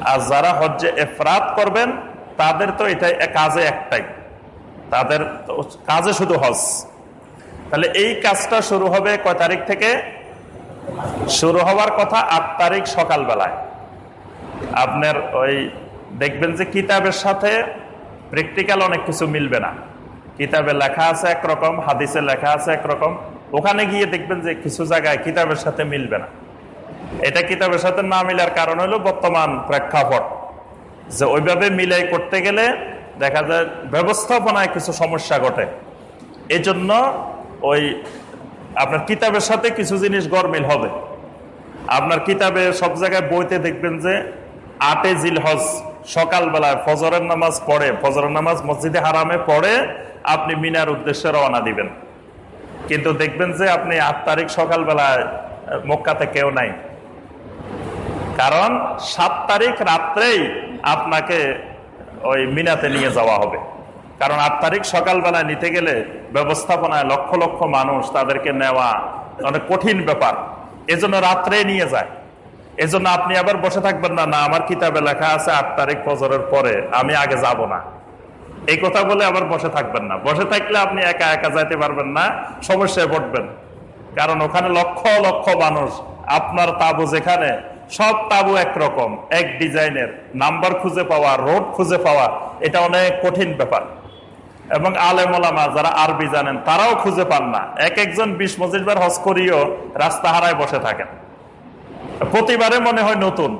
আর যারা হজ্জে এফরাত করবেন, তাদের তো এটাই কাজে একটাই। তাদের কাজে শুধু হজ। তাহলে এই কাজটা শুরু হবে কয় তারিখ থেকে? শুরু হওয়ার কথা আট তারিখ সকালবেলায়। আপনার ওই দেখবেন যে কিতাবের সাথে প্র্যাকটিক্যাল অনেক কিছু মিলবে না। কিতাবে লেখা আছে একরকম, হাদিসে লেখা আছে একরকম। ওখানে গিয়ে দেখবেন যে কিছু জায়গায় কিতাবের সাথে মিলবে না। এটা কিতাবের সাথে না মিলার কারণ হলো বর্তমান প্রেক্ষাপট। যে ওইভাবে মিলাই করতে গেলে দেখা যায় ব্যবস্থাপনায় কিছু সমস্যা ঘটে। এই জন্য ওই আপনার কিতাবের সাথে কিছু জিনিস গরমিল হবে। আপনার কিতাবে সব জায়গায় বইতে দেখবেন যে আটে জিল হজ সকালবেলায় ফজরের নামাজ পড়ে, ফজরের নামাজ মসজিদে হারামে পড়ে আপনি মিনার উদ্দেশ্যে রওনা দিবেন। কিন্তু দেখবেন যে আপনি আট তারিখ সকালবেলায় মক্কাতে কেউ নাই। কারণ সাত তারিখ রাত্রেই আপনাকে ওই মিনাতে নিয়ে যাওয়া হবে। কারণ আট তারিখ সকালবেলায় নিতে গেলে ব্যবস্থাপনায় লক্ষ লক্ষ মানুষ তাদেরকে নেওয়া অনেক কঠিন ব্যাপার। এজন্য রাত্রে নিয়ে যায়। এজন্য আপনি আবার বসে থাকবেন না না, আমার কিতাবে লেখা আছে আট তারিখ ফজরের পরে, আমি আগে যাব না। এই কথা বলে আবার বসে থাকবেন না। বসে থাকলে আপনি একা একা যাইতে পারবেন না, সমস্যায় পড়বেন। কারণ ওখানে লক্ষ লক্ষ মানুষ, আপনার তাবু যেখানে, সব তাবু একরকম, এক ডিজাইনের, নাম্বার খুঁজে পাওয়া, রোড খুঁজে পাওয়া, এটা অনেক কঠিন ব্যাপার। এবং আলেমা যারা আরবি জানেন, তারাও খুঁজে পান না। এক একজন বিশ পঁচিশ বার হজ করিও রাস্তা হারায় বসে থাকেন। প্রতিবারে মনে হয় নতুন।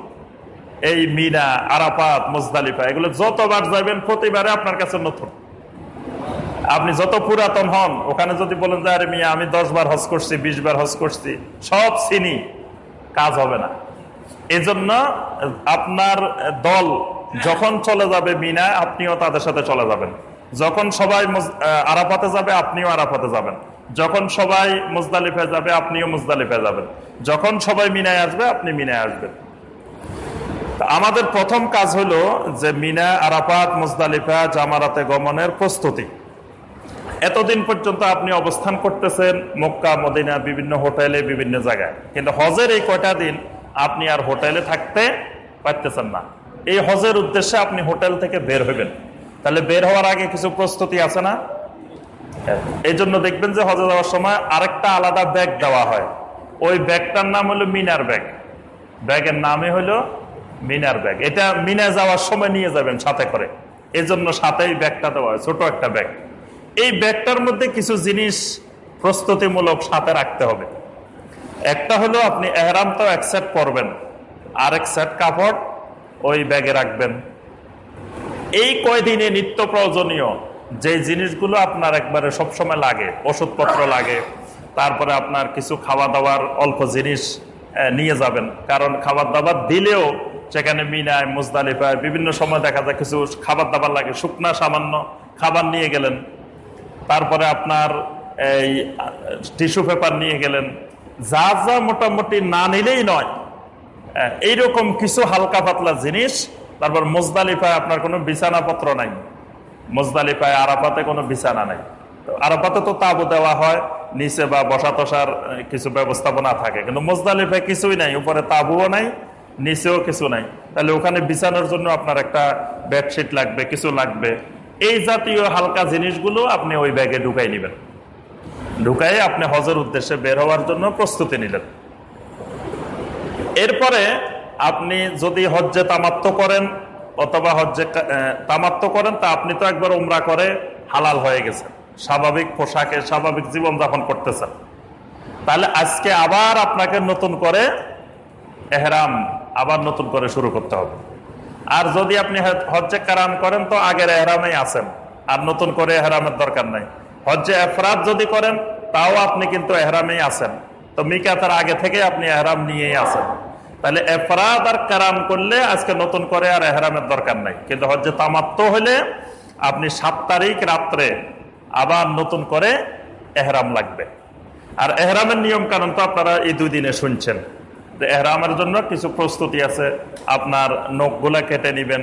এই মিনা আরাপাত মুজদালিফা, এগুলো যতবার যাবেন প্রতিবারে আপনার কাছে নতুন। আপনি যত পুরাতন হন, ওখানে যদি বলেন যে, আরে মিয়া, আমি দশ বার হজ করছি, বিশ বার হজ করছি, সব চিনি কাজ হবে না। এজন্য আপনার দল যখন চলে যাবে মিনা আপনিও তাদের সাথে চলে যাবেন। যখন সবাই আরাফাতে যাবে, আপনিও আরাফাতে যাবেন। যখন সবাই মুজদালিফে যাবে, আপনিও মুজদালিফে যাবেন। যখন সবাই মিনায় আসবে, আপনি মিনায় আসবেন। আমাদের প্রথম কাজ হলো যে মিনা, আরাফাত, মুজদালিফা, জামারাতে গমনের প্রস্তুতি। এতদিন পর্যন্ত আপনি অবস্থান করতেছেন মক্কা, মদিনা, বিভিন্ন হোটেলে, বিভিন্ন জায়গায়। কিন্তু হজের এই কয়টা দিন আপনি আর হোটেলে থাকতে পারতেছেন না। এই হজের উদ্দেশ্যে আপনি হোটেল থেকে বের হবেন তাহলে বের হওয়ার আগে কিছু প্রস্তুতি আছে না? এই জন্য দেখবেন যে হজে যাওয়ার সময় আরেকটা আলাদা ব্যাগ দেওয়া হয়। ওই ব্যাগটার নাম হলো মিনার ব্যাগ। ব্যাগের নামে হলো মিনার ব্যাগ। এটা মিনা যাওয়ার সময় নিয়ে যাবেন সাথে করে। এই জন্য সাথেই ব্যাগটা দেওয়া হয়, ছোট একটা ব্যাগ। এই ব্যাগটার মধ্যে কিছু জিনিস প্রস্তুতিমূলক সাথে রাখতে হবে। একটা হলো আপনি এহরাম তো এক সেট পরবেন আর এক সেট কাপড় ওই ব্যাগে রাখবেন। এই কয়দিনে নিত্য প্রয়োজনীয় যে জিনিসগুলো আপনার একবারে সবসময় লাগে, ওষুধপত্র লাগে, তারপরে আপনার কিছু খাওয়া দাওয়ার অল্প জিনিস নিয়ে যাবেন। কারণ খাবার দাবার দিলেও সেখানে মিনায়, মুজদালিফায় বিভিন্ন সময় দেখা যায় কিছু খাবার দাবার লাগে, শুকনা, সামান্য খাবার নিয়ে গেলেন। তারপরে আপনার এই টিস্যু পেপার নিয়ে গেলেন। যা যা মোটামুটি না নিলেই নয় এইরকম কিছু হালকা পাতলা জিনিস তারপর মোজদালিফায় আপনার কোনো বিছানাপত্র নাই। মোজদালিফায় আরাফাতে কোনো বিছানা নাই। আরাফাতে তো তাবু দেওয়া হয়, নিচে বা বসা তসার কিছু ব্যবস্থাপনা থাকে। কিন্তু মোজদালিফায় কিছুই নাই, উপরে তাবুও নাই, নিচেও কিছু নাই। তাহলে ওখানে বিছানোর জন্য আপনার একটা বেডশিট লাগবে, কিছু লাগবে। এই জাতীয় হালকা জিনিসগুলো আপনি ওই ব্যাগে ঢুকাই নেবেন। ঢুকাই আপনি হজের উদ্দেশ্যে বের হওয়ার জন্য প্রস্তুতি নিলেন। এরপরে আপনি যদি হজ্জে তামাত্ম করেন, অথবা হজ্জে তামাত্ম করেন, তা আপনি তো একবার উমরা করে হালাল হয়ে গেছেন। স্বাভাবিক পোশাকে স্বাভাবিক জীবন যাপন করতেছেন। তাহলে আজকে আবার আপনাকে নতুন করে এহরাম আবার নতুন করে শুরু করতে হবে। আর যদি আপনি হজ্জে কারাম করেন, তো আগের এহরামেই আছেন। আর নতুন করে এহরামের দরকার নাই। হজ্জে এফরাত যদি করেন, তাও আপনি কিন্তু এহরামেই আছেন। তো মিকাতের আগে থেকে আপনি এহরাম নিয়েই আছেন। তাহলে এফরাদ আর কারাম করলে আজকে নতুন করে আর এহরামের দরকার নাই। কিন্তু হজ্জে তামাত্ম হলে আপনি সাত তারিখ রাত্রে আবার নতুন করে এহরাম লাগবে। আর এহরামের নিয়ম কারণ তো আপনারা এই দুই দিনে শুনছেন। এহরামের জন্য কিছু প্রস্তুতি আছে। আপনার নখগুলা কেটে নিবেন,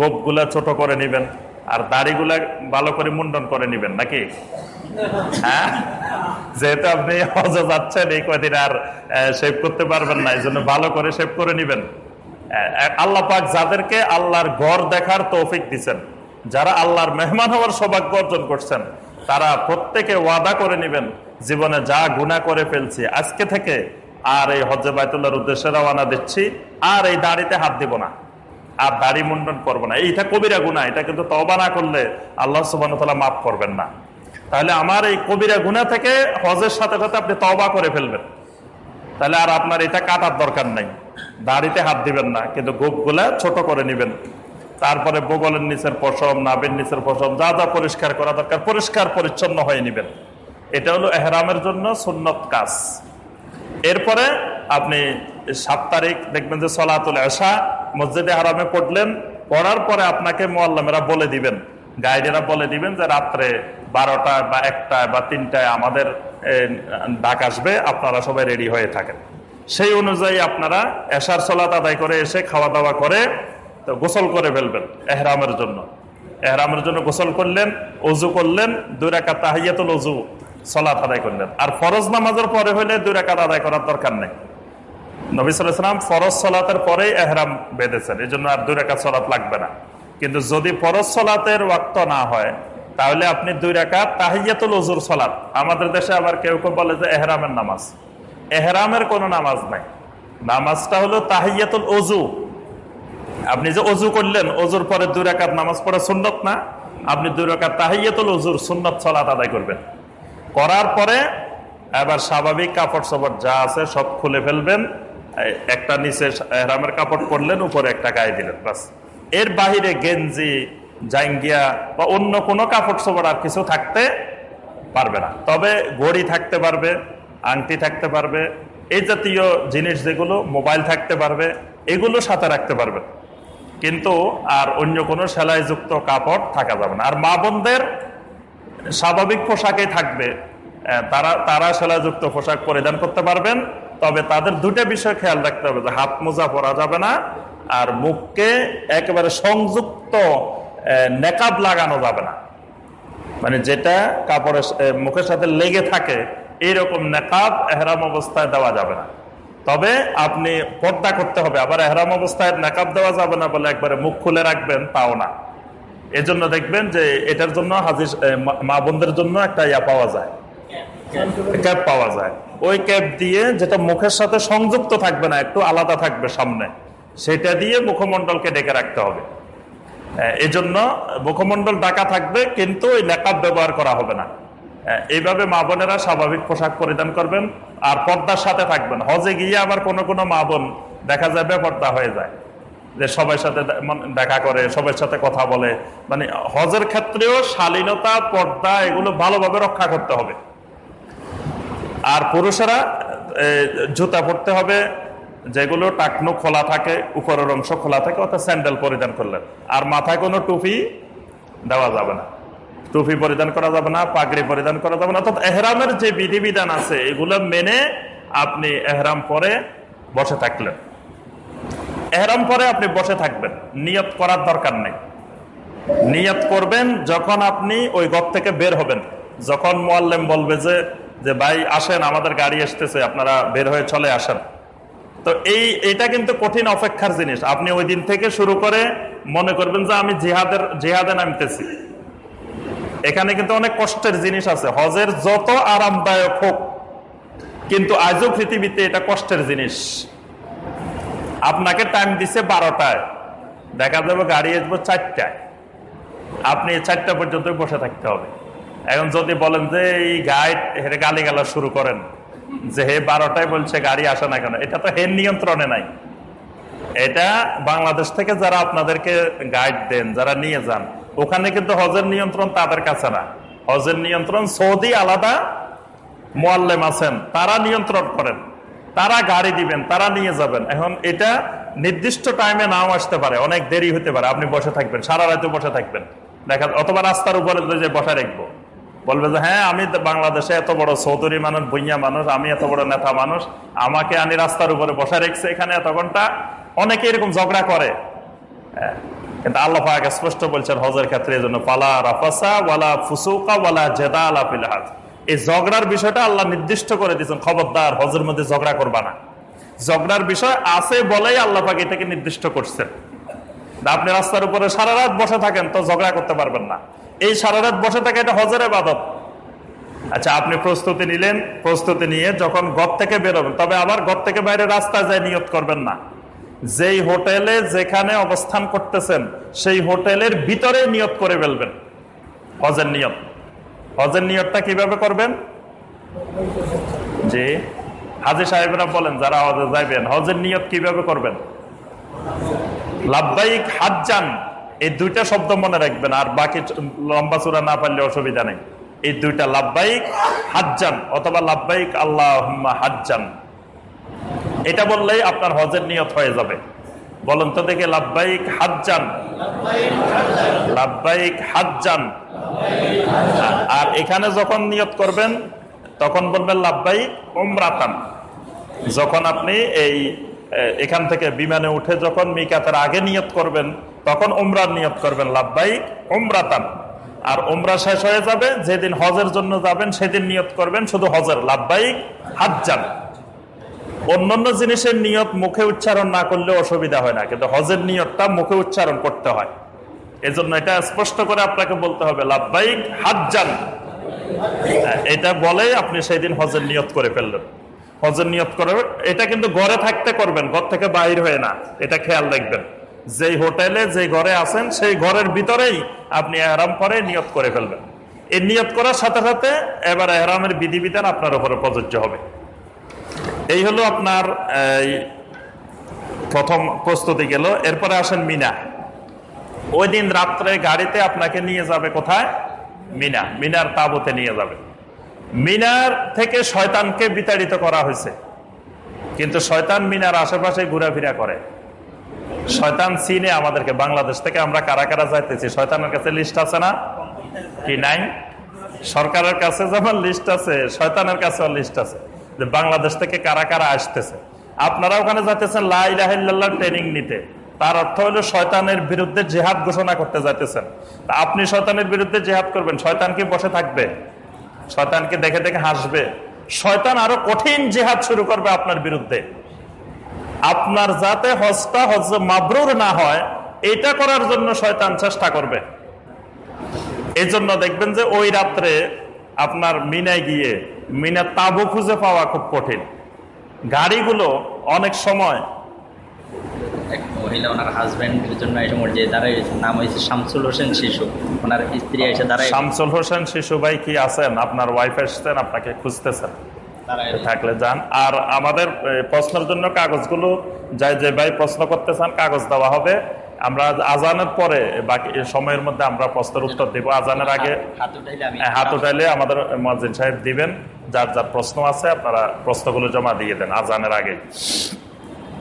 গোপগুলা ছোট করে নিবেন, আর দাড়িগুলা ভালো করে মুন্ডন করে নিবেন, নাকি? হ্যাঁ? যেহেতু আপনি হজে যাচ্ছেন, এই কয়দিন আর শেভ করতে পারবেন না এই জন্য ভালো করে শেভ করে নিবেন। আল্লাহ পাক যাদেরকে আল্লাহর দেখার তৌফিক দিচ্ছেন যারা আল্লাহর মেহমান হওয়ার সৌভাগ্য অর্জন করছেন, তারা প্রত্যেকে ওয়াদা করে নিবেন, জীবনে যা গুণা করে ফেলছি, আজকে থেকে আর এই হজ্জে বাইতুল্লাহর উদ্দেশ্যে রওনা দিচ্ছি, আর এই দাড়িতে হাত দিব না, আর দাড়ি মুন্ডন করব না। এইটা কবিরা গুণা এটা কিন্তু তবা না করলে আল্লাহ সুবান মাফ করবেন না। তাহলে আমার এই কবিরা গুণা থেকে হজের সাথে সাথে আপনি তবা করে ফেলবেন। তাহলে আর আপনার এটা কাটার দরকার নাই। দাড়িতে হাত দিবেন না, কিন্তু গোপগুলা ছোট করে নেবেন। তারপরে বগলের নিচের পশম নাবের নিচের পশম, যা যা পরিষ্কার করা দরকার, পরিষ্কার পরিচ্ছন্ন হয়ে নেবেন। এটা হলো এহরামের জন্য সুন্নত কাজ। এরপরে আপনি সাত তারিখ দেখবেন যে সলাতুল এসা মসজিদে হারামে পড়লেন, পড়ার পরে আপনাকে মোয়াল্লামেরা বলে দিবেন। গাইডেরা বলে দিবেন যে রাত্রে বারোটা বা একটায় বা তিনটায় আমাদের ডাক আসবে, আপনারা সবাই রেডি হয়ে থাকেন। সেই অনুযায়ী আপনারা এশার সলাত আদায় করে এসে খাওয়া দাওয়া করে তো গোসল করে ফেলবেন এহরামের জন্য। এহরামের জন্য গোসল করলেন, অজু করলেন, দুই রাখা তাহিয়াতুল অজু সলাত আদায় করলেন। আর ফরজ নামাজের পরে হলে দুই রাকাত আদায় করার দরকার নেই। নবী সাল্লাম ফরজ সলাতের পরেই এহরাম বেঁধেছেন এই জন্য আর দুই রাকাত সলাত লাগবে না। কিন্তু যদি ফরজ সলাতের ওয়াক্ত না হয়, তাহলে আপনি দুই রাকাত তাহিয়াতুল অজুর সলাত। আমাদের দেশে আবার কেউ কেউ বলে যে এহরামের নামাজ। এহরামের কোনো নামাজ নাই। নামাজটা হলো তাহিয়াতুল অজু আপনি যে অজু করলেন অজুর পরে দুই রাকাত নামাজ পড়া সুন্নত না। আপনি দুই রাকাত তাহিয়াতুল অজুর সুন্নত সলাত আদায় করবেন। করার পরে এবার স্বাভাবিক কাপড় সাপড় যা আছে সব খুলে ফেলবেন। একটা নিচে এহরামের কাপড় পরলেন, উপরে একটা গায়ে দিলেন, বাস। এর বাহিরে গেঞ্জি, জাঙ্গিয়া বা অন্য কোনো কাপড় সাপড় আর কিছু থাকতে পারবে না। তবে ঘড়ি থাকতে পারবে, আংটি থাকতে পারবে, এই জাতীয় জিনিস যেগুলো মোবাইল থাকতে পারবে, এগুলো সাথে রাখতে পারবে। কিন্তু আর অন্য কোনো সেলাইযুক্ত কাপড় থাকা যাবে না। আর মা বোনদের স্বাভাবিক পোশাকেই থাকবে। তারা তারা সেলাযুক্ত পোশাক পরিধান করতে পারবেন, তবে তাদের দুটো বিষয় খেয়াল রাখতে হবে যে হাত মোজা পরা যাবে না আর মুখকে একেবারে সংযুক্ত নেকাব লাগানো যাবে না। মানে যেটা কাপড়ের মুখের সাথে লেগে থাকে, এইরকম নেকাব এহরাম অবস্থায় দেওয়া যাবে না। তবে আপনি পর্দা করতে হবে, আবার এহরাম অবস্থায় নেকাব দেওয়া যাবে না বলে একবারে মুখ খুলে রাখবেন, তাও না। এজন্য দেখবেন যে এটার জন্য হাজির মা- বোনদের জন্য একটা ইয়া পাওয়া যায়। ক্যাপ পাওয়া যায়। ওই ক্যাপ দিয়ে যেটা মুখের সাথে সংযুক্ত থাকবে না, একটু আলাদা থাকবে সামনে। সেটা দিয়ে মুখমণ্ডলকে ডেকে রাখতে হবে। এজন্য মুখমণ্ডল ডাকা থাকবে, কিন্তু ওই নেকাব ব্যবহার করা হবে না। এইভাবে মা বোনেরা স্বাভাবিক পোশাক পরিধান করবেন আর পর্দার সাথে থাকবেন। হজে গিয়ে আবার কোনো কোনো মা বোন দেখা যায় বেপর্দা হয়ে যায়। যে সবার সাথে দেখা করে সবার সাথে কথা বলে। মানে হজের ক্ষেত্রেও শালীনতা, পর্দা এগুলো ভালোভাবে রক্ষা করতে হবে। আর পুরুষেরা জুতা পরতে হবে যেগুলো টাকনো খোলা থাকে, উপরের অংশ খোলা থাকে, অর্থাৎ স্যান্ডেল পরিধান করলেন। আর মাথায় কোনো টুপি দেওয়া যাবে না। টুপি পরিধান করা যাবে না, পাগড়ি পরিধান করা যাবে না। অর্থাৎ এহরামের যে বিধিবিধান আছে, এগুলো মেনে আপনি এহরাম পরে বসে থাকলেন। এহরাম পরে আপনি বসে থাকবেন। নিয়ত করার দরকার নেই। নিয়ত করবেন যখন আপনি ওই ঘর থেকে বের হবেন। যখন মোয়াল্লেম বলবে যে যে ভাই, আসেন, আমাদের গাড়ি আসতেছে আপনারা বের হয়ে চলে আসেন। তো এই, এটা কিন্তু কঠিন অপেক্ষার জিনিস। আপনি ওই দিন থেকে শুরু করে মনে করবেন যে আমি জিহাদের, জিহাদে নামতেছি। এখানে কিন্তু অনেক কষ্টের জিনিস আছে। হজের যত আরামদায়ক হোক, কিন্তু আজও পৃথিবীতে এটা কষ্টের জিনিস। আপনাকে টাইম দিছে বারোটায়। দেখা যাবে গাড়ি আসব চারটায়। আপনি চারটা পর্যন্ত বসে থাকতে হবে। এখন যদি বলেন যে এই গাইড হেরে গালি গালা শুরু করেন। যে হে বারোটায় বলছে গাড়ি আসে না কেন? এটা তো হের নিয়ন্ত্রণে নাই। এটা বাংলাদেশ থেকে যারা আপনাদেরকে গাইড দেন, যারা নিয়ে যান, ওখানে কিন্তু হজের নিয়ন্ত্রণ তাদের কাছে না। হজের নিয়ন্ত্রণ সৌদি আলাদা মোয়াল্লেম আছেন, তারা নিয়ন্ত্রণ করেন। তারা গাড়ি দিবেন, তারা নিয়ে যাবেন। এখন এটা নির্দিষ্ট টাইমে নাও আসতে পারে, অনেক দেরি হতে পারে। আপনি বসে থাকবেন, সারা রাতে বসে থাকবেন। দেখা অথবা রাস্তার উপরে যে বসে রাখব। বলবে যে হ্যাঁ আমি বাংলাদেশে এত বড় চৌধুরী মানুষ ভুইয়া মানুষ আমি এত বড় নেতা মানুষ আমাকে আনি রাস্তার উপরে বসে রেখেছে এখানে এত ঘণ্টা। অনেকে এরকম ঝগড়া করে। হ্যাঁ, কিন্তু আল্লাহ স্পষ্ট বলছেন হজের ক্ষেত্রে এই জন্য পালা রাফাসা ওয়ালা ফুসুকা ওয়ালা জেদা আলা এই ঝগড়ার বিষয়টা আল্লাহ নির্দিষ্ট করে দিয়েছেন খবরদার হজের মধ্যে ঝগড়া করবা না। ঝগড়ার বিষয় আছে বলেই আল্লাহ পাক এটাকে নির্দিষ্ট করছেন। আপনি রাস্তার উপরে সারা রাত বসে থাকেন তো ঝগড়া করতে পারবেন না। এই সারা রাত বসে থাকে এটা হজের আবাদত আচ্ছা আপনি প্রস্তুতি নিলেন, প্রস্তুতি নিয়ে যখন ঘর থেকে বেরোবেন, তবে আবার ঘর থেকে বাইরে রাস্তায় যায় নিয়ত করবেন না। যেই হোটেলে যেখানে অবস্থান করতেছেন, সেই হোটেলের ভিতরে নিয়ত করে ফেলবেন। হজের নিয়ত। হজের নিয়তটা কীভাবে করবেন? যে হাজি সাহেবরা বলেন, যারা হজে যাইবেন, হজের নিয়ত কীভাবে করবেন? লাভবাহিক হাজান এই দুইটা শব্দ মনে রাখবেন, আর বাকি লম্বা চূড়া না পারলে অসুবিধা নেই। এই দুইটা লাভবাহিক হাজান অথবা লাভবাহিক আল্লাহ হাজান এটা বললেই আপনার হজের নিয়ত হয়ে যাবে। বলেন তো দেখে লাভবাহিক হাজান লাভবাহিক হাজান আর এখানে যখন নিয়ত করবেন, তখন বলবেন লাভবাহিক ওমরাতান যখন আপনি এই এখান থেকে বিমানে উঠে যখন মিকাতের আগে নিয়ত করবেন, তখন ওমরার নিয়ত করবেন লাভবাহিক ওমরাতান আর ওমরা শেষ হয়ে যাবে, যেদিন হজের জন্য যাবেন, সেদিন নিয়ত করবেন, শুধু হজের লাভবাহিক হাজান অন্যান্য জিনিসের নিয়ত মুখে উচ্চারণ না করলে অসুবিধা হয় না, কিন্তু হজের নিয়তটা মুখে উচ্চারণ করতে হয়। এজন্য এটা স্পষ্ট করে আপনাকে বলতে হবে লাভবাহিক হাজান এটা বলে আপনি সেই দিন হজের নিয়ত করে ফেললেন। হজের নিয়ত করে। এটা কিন্তু ঘরে থাকতে করবেন, ঘর থেকে বাইর হয়ে না। এটা খেয়াল রাখবেন। যেই হোটেলে যে ঘরে আছেন, সেই ঘরের ভিতরেই আপনি এহরাম করে নিয়ত করে ফেলবেন। এই নিয়ত করার সাথে সাথে এবার এহরামের বিধিবিধান আপনার উপরে প্রযোজ্য হবে। এই হলো আপনার প্রথম প্রস্তুতি গেল। এরপরে আসেন মিনা। ওই দিন রাত্রে গাড়িতে আপনাকে নিয়ে যাবে কোথায়? মিনা। মিনার তাবুতে নিয়ে যাবে। মিনার থেকে শয়তানকে বিতাড়িত করা হয়েছে। কিন্তু শয়তান মিনার আশেপাশে ঘোরাফেরা করে। শয়তান চীনে আমাদেরকে, বাংলাদেশ থেকে আমরা কারা কারা যাইতেছি? শয়তানের কাছে লিস্ট আছে না? কি নাই? সরকারের কাছে যেমন লিস্ট আছে, শয়তানের কাছেও লিস্ট আছে যে বাংলাদেশ থেকে কারা কারা আসতেছে। আপনারা ওখানে যাইতেছেন লাইলাহিল্লাহ ট্রেনিং নিতে। তার অর্থ হলো শয়তানের বিরুদ্ধে জেহাদ ঘোষণা করতে যাইতেছেন। আপনি শয়তানের বিরুদ্ধে জেহাদ করবেন, শয়তান কি বসে থাকবে? শয়তানকে দেখে দেখে হাসবে। শয়তান আরও কঠিন জেহাদ শুরু করবে আপনার বিরুদ্ধে। আপনার যাতে হজটা হজ মাবরুর না হয়, এটা করার জন্য শয়তান চেষ্টা করবে। এই জন্য দেখবেন যে ওই রাত্রে আপনার মিনায় গিয়ে মিনা তাবু খুঁজে পাওয়া খুব কঠিন। গাড়িগুলো অনেক সময় এক মহিলা ওনার হাজবেন্ডের জন্য এসে মসজিদে দাঁড়াই নাম হয়েছে শামসুল হোসেন শিশু। ওনার স্ত্রী এসে দাঁড়ায় শামসুল হোসেন শিশু ভাই কি আছেন? আপনার ওয়াইফ এসছেন আপনাকে খুঁজতেছেন। থাকলে যান। আর আমাদের প্রশ্নের জন্য কাগজগুলো যাই যে ভাই প্রশ্ন করতে চান কাগজ দেওয়া হবে। আমরা আজানের পরে বাকি সময়ের মধ্যে আমরা প্রশ্নের উত্তর দিব। আজানের আগে হাত উঠাইলে আমাদের মজিদ সাহেব দিবেন। যার যার প্রশ্ন আছে আপনারা প্রশ্নগুলো জমা দিয়ে দেন আজানের আগে।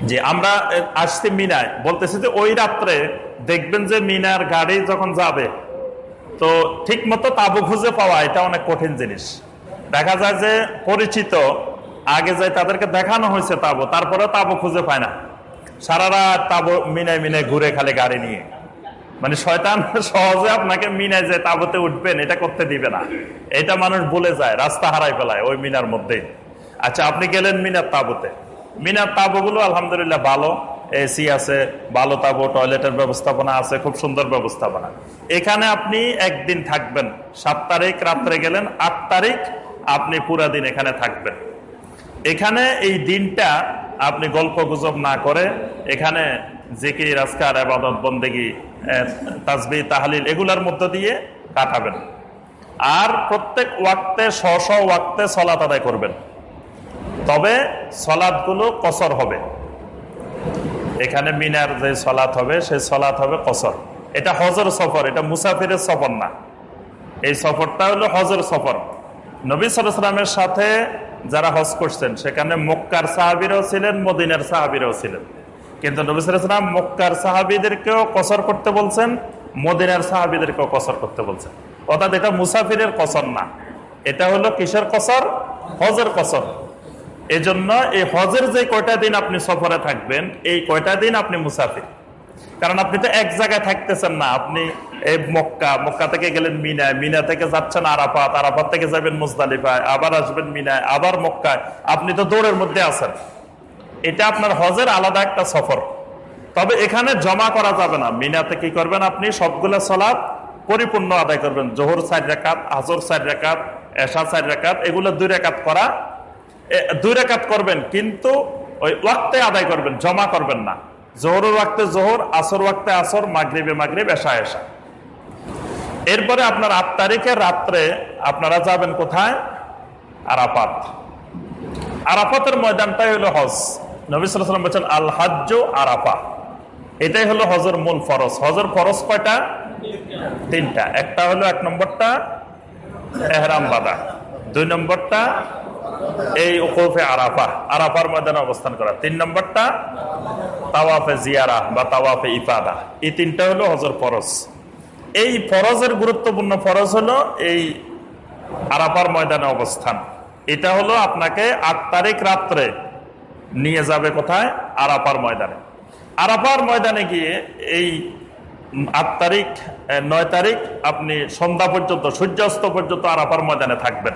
যে আমরা আসছি মিনায়। বলতেছি যে ওই রাত্রে দেখবেন যে মিনার গাড়ি যখন যাবে, তো ঠিক মতো তাবু খুঁজে পাওয়া এটা অনেক কঠিন জিনিস। দেখা যায় যে পরিচিত, আগে যায় তাদেরকে দেখানো হয়েছে তাবু তারপরে তাবু খুঁজে পায় না। সারা রাত তাবু মিনায় মিনায় ঘুরে খালে গাড়ি নিয়ে। মানে শয়তান <laughs> সহজে আপনাকে মিনায় যে তাবুতে উঠবেন, এটা করতে দিবে না। এটা মানুষ বলে যায়, রাস্তা হারাই ফেলায় ওই মিনার মধ্যে আচ্ছা আপনি গেলেন মিনার তাবুতে। মিনার তাবুগুলো আলহামদুলিল্লাহ ভালো, এসি আছে, ভালো তাবু, টয়লেটের ব্যবস্থাপনা আছে, খুব সুন্দর ব্যবস্থাপনা। এখানে আপনি একদিন থাকবেন, সাত তারিখ রাত্রে গেলেন, আট তারিখ আপনি পুরা দিন এখানে থাকবেন। এখানে এই দিনটা আপনি গল্প গুজব না করে এখানে জেকে রাজকার আবাদত, বন্দেগি তাজবি, তাহালিল এগুলার মধ্য দিয়ে কাটাবেন। আর প্রত্যেক ওয়াক্তে শ শ ওয়াক্তে সলাত আদায় করবেন। তবে সলাদগুলো কসর হবে। এখানে মিনার যে সলাৎ হবে সেই সলাৎ হবে কসর। এটা হজর সফর, এটা মুসাফিরের সফর না। এই সফরটা হলো হজর সফর। নবী সালামের সাথে যারা হজ করছেন, সেখানে মক্কার সাহাবিরাও ছিলেন, মদিনার সাহাবিরাও ছিলেন। কিন্তু নবী সালাম মক্কার সাহাবিদেরকেও কসর করতে বলছেন, মদিনার সাহাবিদেরকেও কসর করতে বলছেন। অর্থাৎ এটা মুসাফিরের কসর না। এটা হলো কিসের কসর? হজের কসর। এজন্য এই হজের যে কয়টা দিন আপনি সফরে থাকবেন, এই কয়টা দিন আপনি মুসাফির। কারণ আপনি তো এক জায়গায় থাকতেছেন না। আপনি এই মক্কা মক্কা থেকে গেলেন মিনায়, মিনা থেকে যাচ্ছেন আরাফাত আরাফাত থেকে যাবেন মুজদালিফায় আবার আসবেন মিনায়, আবার মক্কায়। আপনি তো দৌড়ের মধ্যে আছেন। এটা আপনার হজের আলাদা একটা সফর। তবে এখানে জমা করা যাবে না। মিনাতে কি করবেন আপনি? সবগুলো সলাপ পরিপূর্ণ আদায় করবেন। জোহর সাইড রেখাত আজর সাইড রেখাত এশা সাইড রেখাত এগুলো দুই রেখাত করা দুই রেখাত করবেন, কিন্তু ওই ওয়াক্তে আদায় করবেন, জমা করবেন না। জোহর ওয়াক্তে জোহর, আসর ওয়াক্তে আসর, মাগরিবে মাগরিব এসা এসা এরপরে আপনার আট তারিখের রাত্রে আপনারা যাবেন কোথায়? আরাফাত। আরাফাতের ময়দানটাই হলো হজ। নবী সাল্লাম বলছেন আল হাজ্য আরাফা। এটাই হলো হজর মূল ফরজ। হজর ফরজ কয়টা? তিনটা। একটা হলো এক নম্বরটা এহরাম বাদা, দুই নম্বরটা এই ওকফে আরাফা, আরাফার ময়দানে অবস্থান করা। তিন নম্বরটা, তাওয়াফে জিয়ারা বা তাওয়াফে ইফাদা। এই তিনটা হলো হজর ফরজ। এই ফরজের গুরুত্বপূর্ণ ফরজ হলো এই আরাফার ময়দানে অবস্থান। এটা হলো আপনাকে আট তারিখ রাত্রে নিয়ে যাবে কোথায়? আরাফার ময়দানে। আরাফার ময়দানে গিয়ে এই আট তারিখ নয় তারিখ আপনি সন্ধ্যা পর্যন্ত, সূর্যাস্ত পর্যন্ত আরাফার ময়দানে থাকবেন।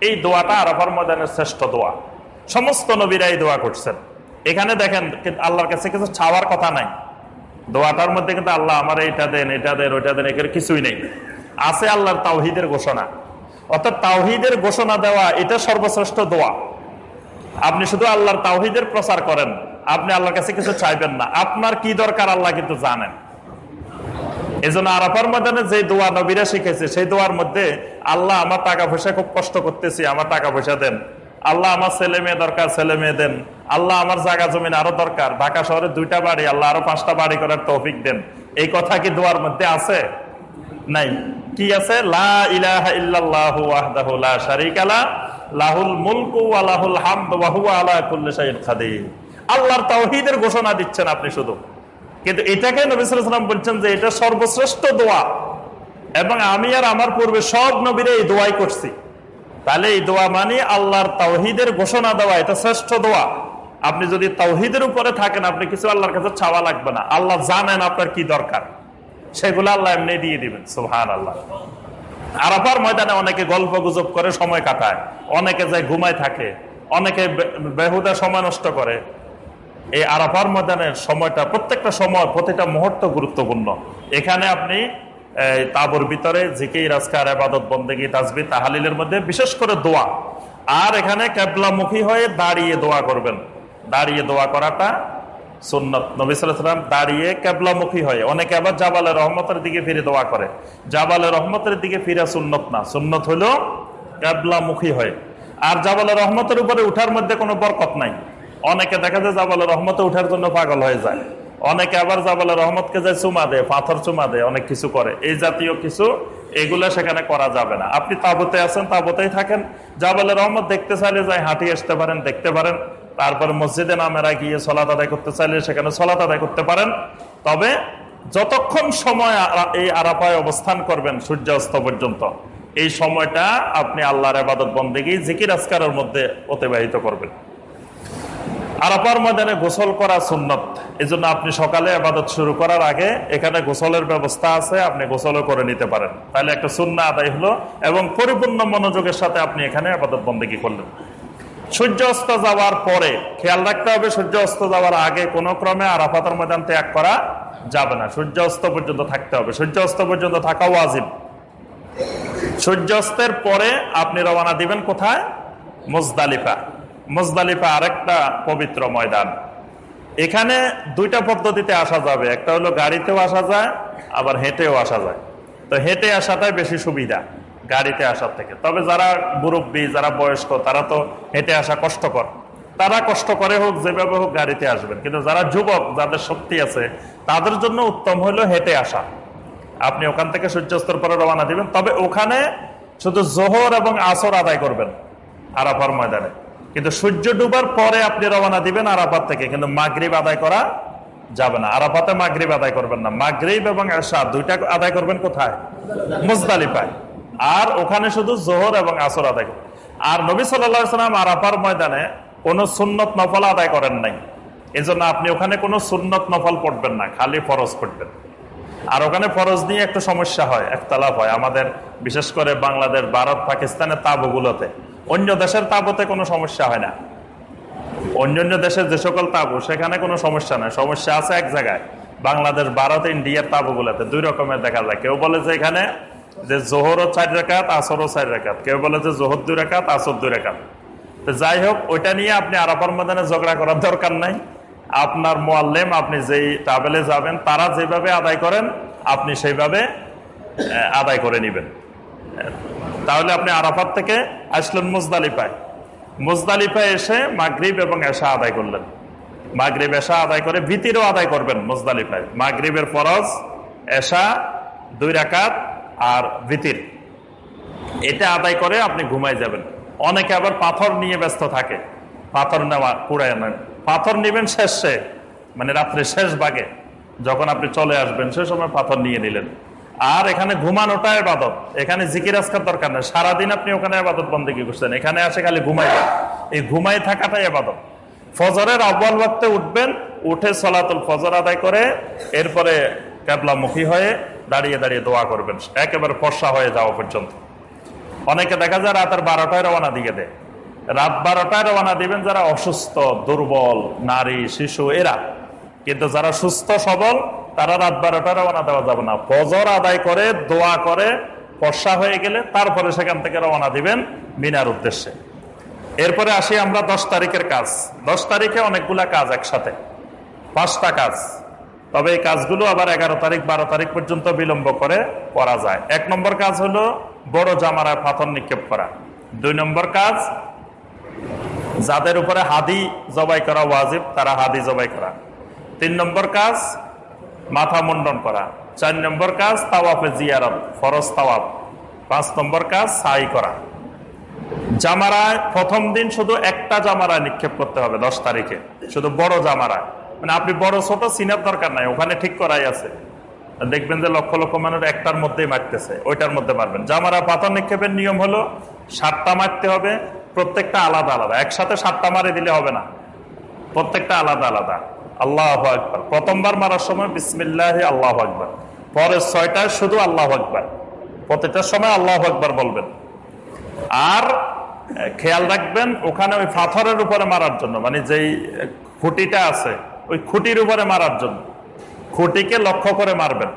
এই দোয়াটা আরাফার ময়দানের শ্রেষ্ঠ দোয়া। সমস্ত নবীরা এই দোয়া করছেন। এখানে দেখেন আল্লাহর কাছে কিছু ছাওয়ার কথা নাই। দোয়াটার মধ্যে কিন্তু আল্লাহ আমার এটা দেন এটা দেন, ওইটা দেন এখানে কিছুই নেই। আছে আল্লাহর তাওহিদের ঘোষণা। অর্থাৎ তাওহিদের ঘোষণা দেওয়া, এটা সর্বশ্রেষ্ঠ দোয়া। আপনি শুধু আল্লাহর তাওহিদের প্রচার করেন, আপনি আল্লাহর কাছে কিছু চাইবেন না। আপনার কি দরকার আল্লাহ কিন্তু জানেন। এই জন্য আরাফার ময়দানে যে দোয়া নবীরা শিখেছে সেই দোয়ার মধ্যে আল্লাহ, আমার টাকা পয়সা খুব কষ্ট করতেছি, আমার টাকা পয়সা দেন। আল্লাহ, আমার ছেলে মেয়ে দরকার, ছেলে মেয়ে দেন। আল্লাহ, আমার জায়গা জমিন আরও দরকার। ঢাকা শহরে দুইটা বাড়ি, আল্লাহ আরও পাঁচটা বাড়ি করার তৌফিক দেন। এই কথা কি দোয়ার মধ্যে আছে? নাই। কি আছে? লা আল্লাহর তাওহীদের ঘোষণা দিচ্ছেন আপনি শুধু। কিন্তু এটাকে নবী সাল্লাল্লাহু বলছেন যে এটা সর্বশ্রেষ্ঠ দোয়া। এবং আমি আর আমার পূর্বে সব নবীরে এই দোয়াই করছি। তাহলে এই দোয়া মানে আল্লাহর তাওহীদের ঘোষণা দেওয়া, এটা শ্রেষ্ঠ দোয়া। আপনি যদি তাওহিদের উপরে থাকেন, আপনি কিছু আল্লাহর কাছে চাওয়া লাগবে না। আল্লাহ জানেন আপনার কি দরকার। সেগুলো আল্লাহ এমনি দিয়ে দিবেন সুহান আল্লাহ আরাফার ময়দানে অনেকে গল্প গুজব করে, সময় কাটায়। অনেকে যায় ঘুমায় থাকে। অনেকে বেহুদা সময় নষ্ট করে। এই আরাফার ময়দানের সময়টা, প্রত্যেকটা সময় প্রতিটা মুহূর্ত গুরুত্বপূর্ণ। এখানে আপনি তাবুর ভিতরে জিকির রাজকার আবাদত বন্দেগী তাজবি তাহালিলের মধ্যে বিশেষ করে দোয়া। আর এখানে ক্যাবলামুখী হয়ে দাঁড়িয়ে দোয়া করবেন। দাঁড়িয়ে দোয়া করাটা সুন্নত। নবী সাল্লাম দাঁড়িয়ে ক্যাবলামুখী হয়ে, অনেকে আবার জাবালে রহমতের দিকে ফিরে দোয়া করে। জাবালে রহমতের দিকে ফিরে সুন্নত না, সুন্নত হলো ক্যাবলামুখী হয়ে। আর জাবালে রহমতের উপরে উঠার মধ্যে কোনো বরকত নাই। অনেকে দেখা যায় জাবালে রহমতে উঠার জন্য পাগল হয়ে যায়। অনেকে আবার জাবালে রহমতকে যায় চুমা দেয়, পাথর চুমা দেয়, অনেক কিছু করে। এই জাতীয় কিছু, এগুলা সেখানে করা যাবে না। আপনি তাবতে আছেন, তাবতেই থাকেন। জাবালে রহমত দেখতে চাইলে যাই হাঁটিয়ে আসতে পারেন, দেখতে পারেন। তারপর মসজিদে নামেরা গিয়ে সলাত আদায় করতে চাইলে সেখানে সলাত আদায় করতে পারেন। তবে যতক্ষণ সময় এই আরাপায় অবস্থান করবেন, সূর্যাস্ত পর্যন্ত, এই সময়টা আপনি আল্লাহর আবাদত বন্দেগী, জিকির আজকারের মধ্যে অতিবাহিত করবেন। আরাপার ময়দানে গোসল করা সুন্নত। এই আপনি সকালে আবাদত শুরু করার আগে এখানে গোসলের ব্যবস্থা আছে, আপনি গোসলও করে নিতে পারেন। তাহলে একটা সুন্না আদায় হলো এবং পরিপূর্ণ মনোযোগের সাথে আপনি এখানে আবাদত বন্দেগী করলেন। সূর্য অস্ত যাওয়ার পরে খেয়াল রাখতে হবে সূর্য অস্ত যাওয়ার আগে কোনো ক্রমে আরাফাতের ময়দান ত্যাগ করা যাবে না। সূর্য অস্ত পর্যন্ত থাকতে হবে। সূর্য অস্ত পর্যন্ত থাকা ওয়াজিব। সূর্যাস্তের পরে আপনি রওনা দিবেন কোথায়? মুজদালিফা। মুজদালিফা আরেকটা পবিত্র ময়দান। এখানে দুইটা পদ্ধতিতে আসা যাবে। একটা হলো গাড়িতেও আসা যায়, আবার হেঁটেও আসা যায়। তো হেঁটে আসাটাই বেশি সুবিধা গাড়িতে আসার থেকে। তবে যারা মুরব্বী, যারা বয়স্ক, তারা তো হেঁটে আসা কষ্টকর। তারা কষ্ট করে হোক, যেভাবে হোক গাড়িতে আসবেন। কিন্তু যারা যুবক, যাদের শক্তি আছে, তাদের জন্য উত্তম হলো হেঁটে আসা। আপনি ওখান থেকে সূর্যাস্তর পরে রওনা দিবেন। তবে ওখানে শুধু জোহর এবং আসর আদায় করবেন আরাফার ময়দানে। কিন্তু সূর্য ডুবার পরে আপনি রওনা দিবেন আরাফাত থেকে, কিন্তু মাগরিব আদায় করা যাবে না। আরাফাতে মাগরিব আদায় করবেন না। মাগরিব এবং আশা দুইটা আদায় করবেন কোথায়? মুজদালিফায়। আর ওখানে শুধু জোহর এবং আসর আদায় করবেন। আর নবী সাল্লাম আরাফার ময়দানে কোনো সুন্নত নফল আদায় করেন নাই। এজন্য আপনি ওখানে কোনো সুন্নত নফল পড়বেন না, খালি ফরজ পড়বেন। আর ওখানে ফরজ নিয়ে একটু সমস্যা হয় একতলাপ হয়। আমাদের, বিশেষ করে বাংলাদেশ, ভারত, পাকিস্তানের তাবুগুলোতে। অন্য দেশের তাবুতে কোনো সমস্যা হয় না। অন্যান্য দেশের যে সকল তাবু, সেখানে কোনো সমস্যা নাই। সমস্যা আছে এক জায়গায়। বাংলাদেশ, ভারত, ইন্ডিয়ার তাবুগুলোতে। দুই রকমের দেখা যায়। কেউ বলে যে এখানে যে জোহরও চার রেখাত, আসরও চার রেখাত। কেউ বলে যে জোহর দুই রেখাত, আসর দুই রেখাত। তো যাই হোক, ওইটা নিয়ে আপনি আরাফার ময়দানে ঝগড়া করার দরকার নাই। আপনার মোয়াল্লেম, আপনি যেই ট্রাভেলে যাবেন, তারা যেভাবে আদায় করেন, আপনি সেইভাবে আদায় করে নেবেন। তাহলে আপনি আরাফাত থেকে আসলেন মুজদালিফায়। মুজদালিফায় এসে মাগরিব এবং এশা আদায় করলেন। মাগরিব, এশা আদায় করে ভিতিরও আদায় করবেন মুজদালিফায়। মাগরিবের ফরজ, এশা, দুই রাকাত আর ভিতির। এটা আদায় করে আপনি ঘুমাই যাবেন। অনেকে আবার পাথর নিয়ে ব্যস্ত থাকে। পাথর নেওয়া কুড়ায় নেন পাথর নেবেন শেষে মানে রাত্রে শেষ ভাগে যখন আপনি চলে আসবেন, সে সময় পাথর নিয়ে নিলেন। আর এখানে ঘুমানোটা এবাদত। এখানে জিকির আজকার দরকার নেই। সারাদিন আপনি ওখানে আবাদত বন্দী করছেন। এখানে আসে খালি ঘুমাইবেন এই ঘুমাই থাকাটাই আবাদত ফজরের আব্বাল ওয়াক্তে উঠবেন, উঠে সলাতুল ফজর আদায় করে, এরপরে ক্যাবলামুখী হয়ে দাঁড়িয়ে দাঁড়িয়ে দোয়া করবেন। একেবারে ফর্সা হয়ে যাওয়া পর্যন্ত। অনেকে দেখা যায় রাতের বারোটায় রওনা দিয়ে দেয়। রাত বারোটায় রওনা দিবেন যারা অসুস্থ, দুর্বল, নারী, শিশু, এরা। কিন্তু যারা সুস্থ, সবল, তারা রাত বারোটা রওনা দেওয়া যাবে না। ফজর আদায় করে, দোয়া করে, ফর্সা হয়ে গেলে তারপরে সেখান থেকে রওনা দিবেন মিনার উদ্দেশ্যে। এরপরে আসি আমরা দশ তারিখের কাজ। দশ তারিখে অনেকগুলা কাজ একসাথে। পাঁচটা কাজ। তবে এই কাজগুলো আবার এগারো তারিখ, বারো তারিখ পর্যন্ত বিলম্ব করে করা যায়। এক নম্বর কাজ হলো বড় জামারায় পাথর নিক্ষেপ করা। দুই নম্বর কাজ, যাদের উপরে হাদি জবাই করা ওয়াজিব, তারা হাদি জবাই করা। তিন নম্বর কাজ, মাথা মুন্ডন করা। চার নম্বর কাজ, তাওয়াফে জিয়ারত, ফরজ তাওয়াফ। পাঁচ নম্বর কাজ, সাই করা। জামারায়, প্রথম দিন শুধু একটা জামারায় নিক্ষেপ করতে হবে দশ তারিখে। শুধু বড় জামারায়। মানে আপনি বড় ছোট সিনার দরকার নাই, ওখানে ঠিক করাই আছে। দেখবেন যে লক্ষ লক্ষ মানুষ একটার মধ্যেই মারতেছে, ওইটার মধ্যে মারবেন। জামারা পাথর নিক্ষেপের নিয়ম হলো, সাতটা মারতে হবে, প্রত্যেকটা আলাদা আলাদা। একসাথে সাতটা মারে দিলে হবে না, প্রত্যেকটা আলাদা আলাদা। আল্লাহ আকবর। প্রথমবার মারার সময় বিসমিল্লাহ আল্লাহ আকবর। পরের ছয়টায় শুধু আল্লাহ আকবর। প্রত্যেকটার সময় আল্লাহ আকবর বলবেন। আর খেয়াল রাখবেন, ওখানে ওই পাথরের উপরে মারার জন্য মানে যেই খুঁটিটা আছে, ওই খুঁটির উপরে মারার জন্য। খুঁটিকে লক্ষ্য করে মারবেন।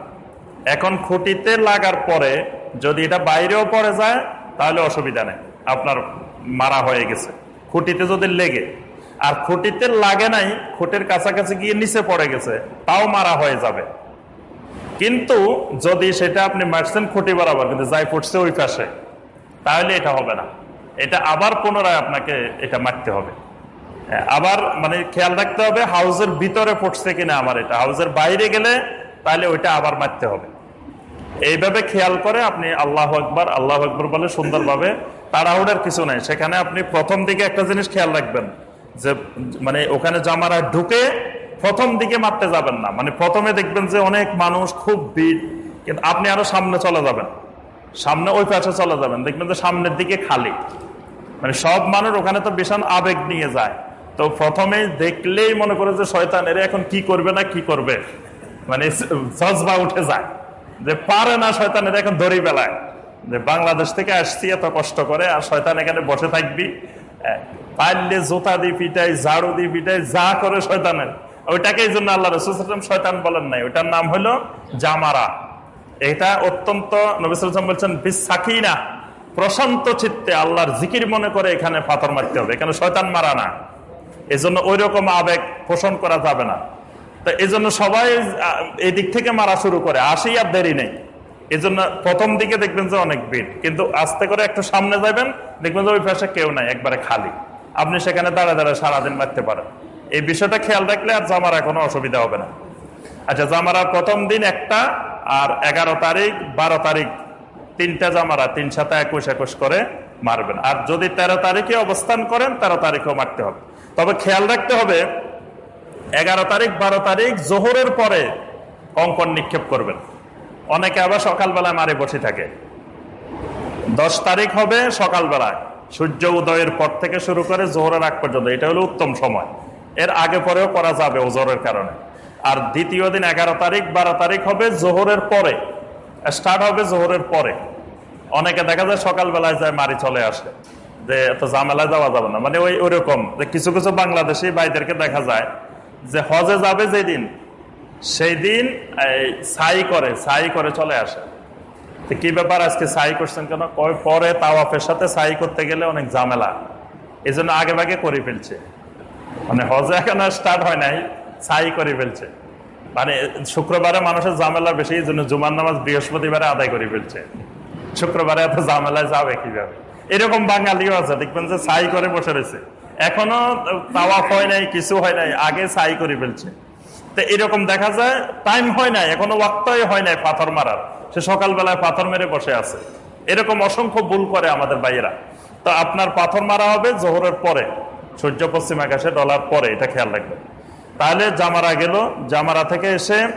এখন খুঁটিতে লাগার পরে যদি এটা বাইরেও পড়ে যায়, তাহলে অসুবিধা নেই। আপনার মারা হয়ে গেছে। খুঁটিতে যদি লেগে আর খুঁটিতে লাগে নাই খুঁটির কাছাকাছি গিয়ে নিচে পড়ে গেছে তাও মারা হয়ে যাবে। কিন্তু যদি সেটা আপনি মারছেন খুঁটি বরাবর কিন্তু যাই ফুটছে ওই পাশে তাহলে এটা হবে না। এটা আবার পুনরায় আপনাকে এটা মারতে হবে। হ্যাঁ, আবার মানে খেয়াল রাখতে হবে হাউসের ভিতরে পড়ছে কিনা আমার এটা হাউসের বাইরে গেলে তাহলে ওইটা আবার মারতে হবে। এইভাবে খেয়াল করে আপনি আল্লাহ আকবর আল্লাহ আকবর বলে সুন্দরভাবে তাড়াহুড়ার কিছু নাই। সেখানে আপনি প্রথম দিকে একটা জিনিস খেয়াল রাখবেন যে মানে ওখানে জামারা ঢুকে প্রথম দিকে মারতে যাবেন না। মানে প্রথমে দেখবেন যে অনেক মানুষ খুব ভিড়, কিন্তু আপনি আরও সামনে চলে যাবেন। সামনে ওই পাশে চলে যাবেন। দেখবেন যে সামনের দিকে খালি। মানে সব মানুষ ওখানে তো ভীষণ আবেগ নিয়ে যায়। তো প্রথমে দেখলেই মনে করে যে শয়তান, এরা এখন কি করবে না কি করবে? মানে জজবা উঠে যায়। যে পারে না শয়তান, এরা এখন দড়ি বেলায়। যে বাংলাদেশ থেকে আসছি, এত কষ্ট করে, আর শয়তান এখানে বসে থাকবি। পারলে জোতা দিয়ে পিটাই, ঝাড়ু দিয়ে পিটাই, যা করে শয়তানের। ওইটাকে এই জন্য আল্লাহ রসুল শয়তান বলেন নাই। ওইটার নাম হলো জামারা। এটা অত্যন্ত নবিসাম বলছেন বিশ্বাকিনা প্রশান্ত চিত্তে আল্লাহর জিকির মনে করে এখানে পাথর মারতে হবে। এখানে শয়তান মারা না। এই জন্য ওই রকম আবেগ পোষণ করা যাবে না। তো এই জন্য সবাই এই দিক থেকে মারা শুরু করে। আসি আর দেরি নেই। এই জন্য প্রথম দিকে দেখবেন যে অনেক ভিড়। কিন্তু আস্তে করে একটু সামনে যাবেন দেখবেন যে ওই পাশে কেউ নাই, একবারে খালি। আপনি সেখানে দাঁড়া দাঁড়া সারাদিন মারতে পারেন। এই বিষয়টা খেয়াল রাখলে আর জামার কোনো অসুবিধা হবে না। আচ্ছা জামারা প্রথম দিন একটা আর এগারো তারিখ, বারো তারিখ তিনটা জামারা তিন সাথে একুশ একুশ করে মারবেন। আর যদি তেরো তারিখে অবস্থান করেন, তেরো তারিখেও মারতে হবে। তবে খেয়াল রাখতে হবে, এগারো তারিখ, বারো তারিখ জোহরের পরে কঙ্কন নিক্ষেপ করবেন। অনেকে আবার সকালবেলায় মারে বসে থাকে। দশ তারিখ হবে সকালবেলায়। সূর্য উদয়ের পর থেকে শুরু করে জোহরের আগ পর্যন্ত, এটা হলো উত্তম সময়। এর আগে পরেও করা যাবে ওজোরের কারণে। আর দ্বিতীয় দিন এগারো তারিখ, বারো তারিখ হবে জোহরের পরে। স্টার্ট হবে জোহরের পরে। অনেকে দেখা যায় সকালবেলায় যায় মারি চলে আসে, যে এত জামেলায় যাওয়া যাবে না। মানে ওই ওরকম, যে কিছু কিছু বাংলাদেশি ভাইদেরকে দেখা যায় যে হজে যাবে যেদিন সেই দিন সাই করে সাই করে চলে আসে। তো কি ব্যাপার আজকে সাই করছেন কেন? পরে তাওয়াফের সাথে সাই করতে গেলে অনেক ঝামেলা। এই জন্য আগে ভাগে করে ফেলছে। মানে হজে এখনও স্টার্ট হয় নাই সাই করে ফেলছে। মানে শুক্রবারে মানুষের ঝামেলা বেশি এই জন্য জুমার নামাজ বৃহস্পতিবারে আদায় করে ফেলছে। শুক্রবারে এত ঝামেলায় যাবে কীভাবে? এরকম বাঙালিও আছে, দেখবেন যে সাই করে বসে রয়েছে। এখনও তাওয়াফ হয় নাই, কিছু হয় নাই, আগে সাই করে ফেলছে। তো এরকম দেখা যায় টাইম হয় নাই, এখনও ওয়াক্তই হয় নাই পাথর মারার। সে সকালবেলায় পাথর মেরে বসে আছে। এরকম অসংখ্য ভুল করে আমাদের ভাইয়েরা। তো আপনার পাথর মারা হবে, জোহরের পরে। সূর্য পশ্চিম আকাশে ডলার পরে, এটা খেয়াল রাখবেন। তাহলে জামারা গেল, জামারা থেকে এসে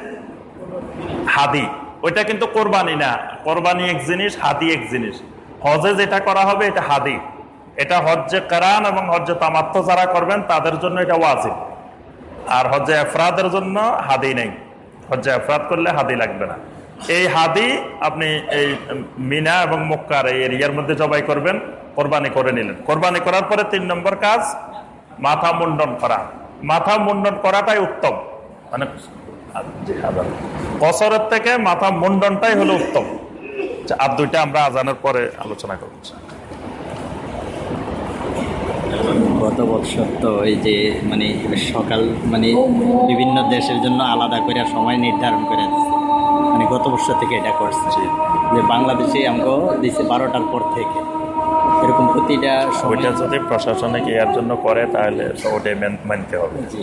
হাদি। ওইটা কিন্তু কোরবানি না, কোরবানি এক জিনিস, হাদি এক জিনিস। হজে যেটা করা হবে, এটা হাদি। এটা হজ্জে কারান এবং হজ্জে তামাত্ম যারা করবেন, তাদের জন্য এটা ওয়াজিব। আর হজ্জে এফরাদের জন্য হাদি নেই। হজ্জে এফরাদ করলে হাদি লাগবে না। এই হাদি আপনি এই মিনা এবং মক্কার এই এরিয়ার মধ্যে জবাই করবেন, কোরবানি করে নিলেন। কোরবানি করার পরে তিন নম্বর কাজ, মাথা মুন্ডন করা। মাথা মুন্ডন করাটাই উত্তম। মানে কসরের থেকে মাথা মুন্ডনটাই হলো উত্তম। আর দুইটা আমরা আজানের পরে আলোচনা করছি গত বৎসর তো এই যে মানে সকাল মানে বিভিন্ন দেশের জন্য আলাদা করে সময় নির্ধারণ করে দিচ্ছে। মানে গত বছর থেকে এটা করছে। যে বাংলাদেশে আমাকে দিচ্ছে বারোটার পর থেকে। এরকম প্রতিটা ওইটা যদি প্রশাসনিক এর জন্য করে তাহলে ওটাই মানতে হবে। জি।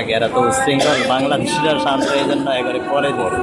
আগে এরা তো উশৃঙ্খল বাংলাদেশিরা শান্ত এই জন্য একবারে পরে দিচ্ছে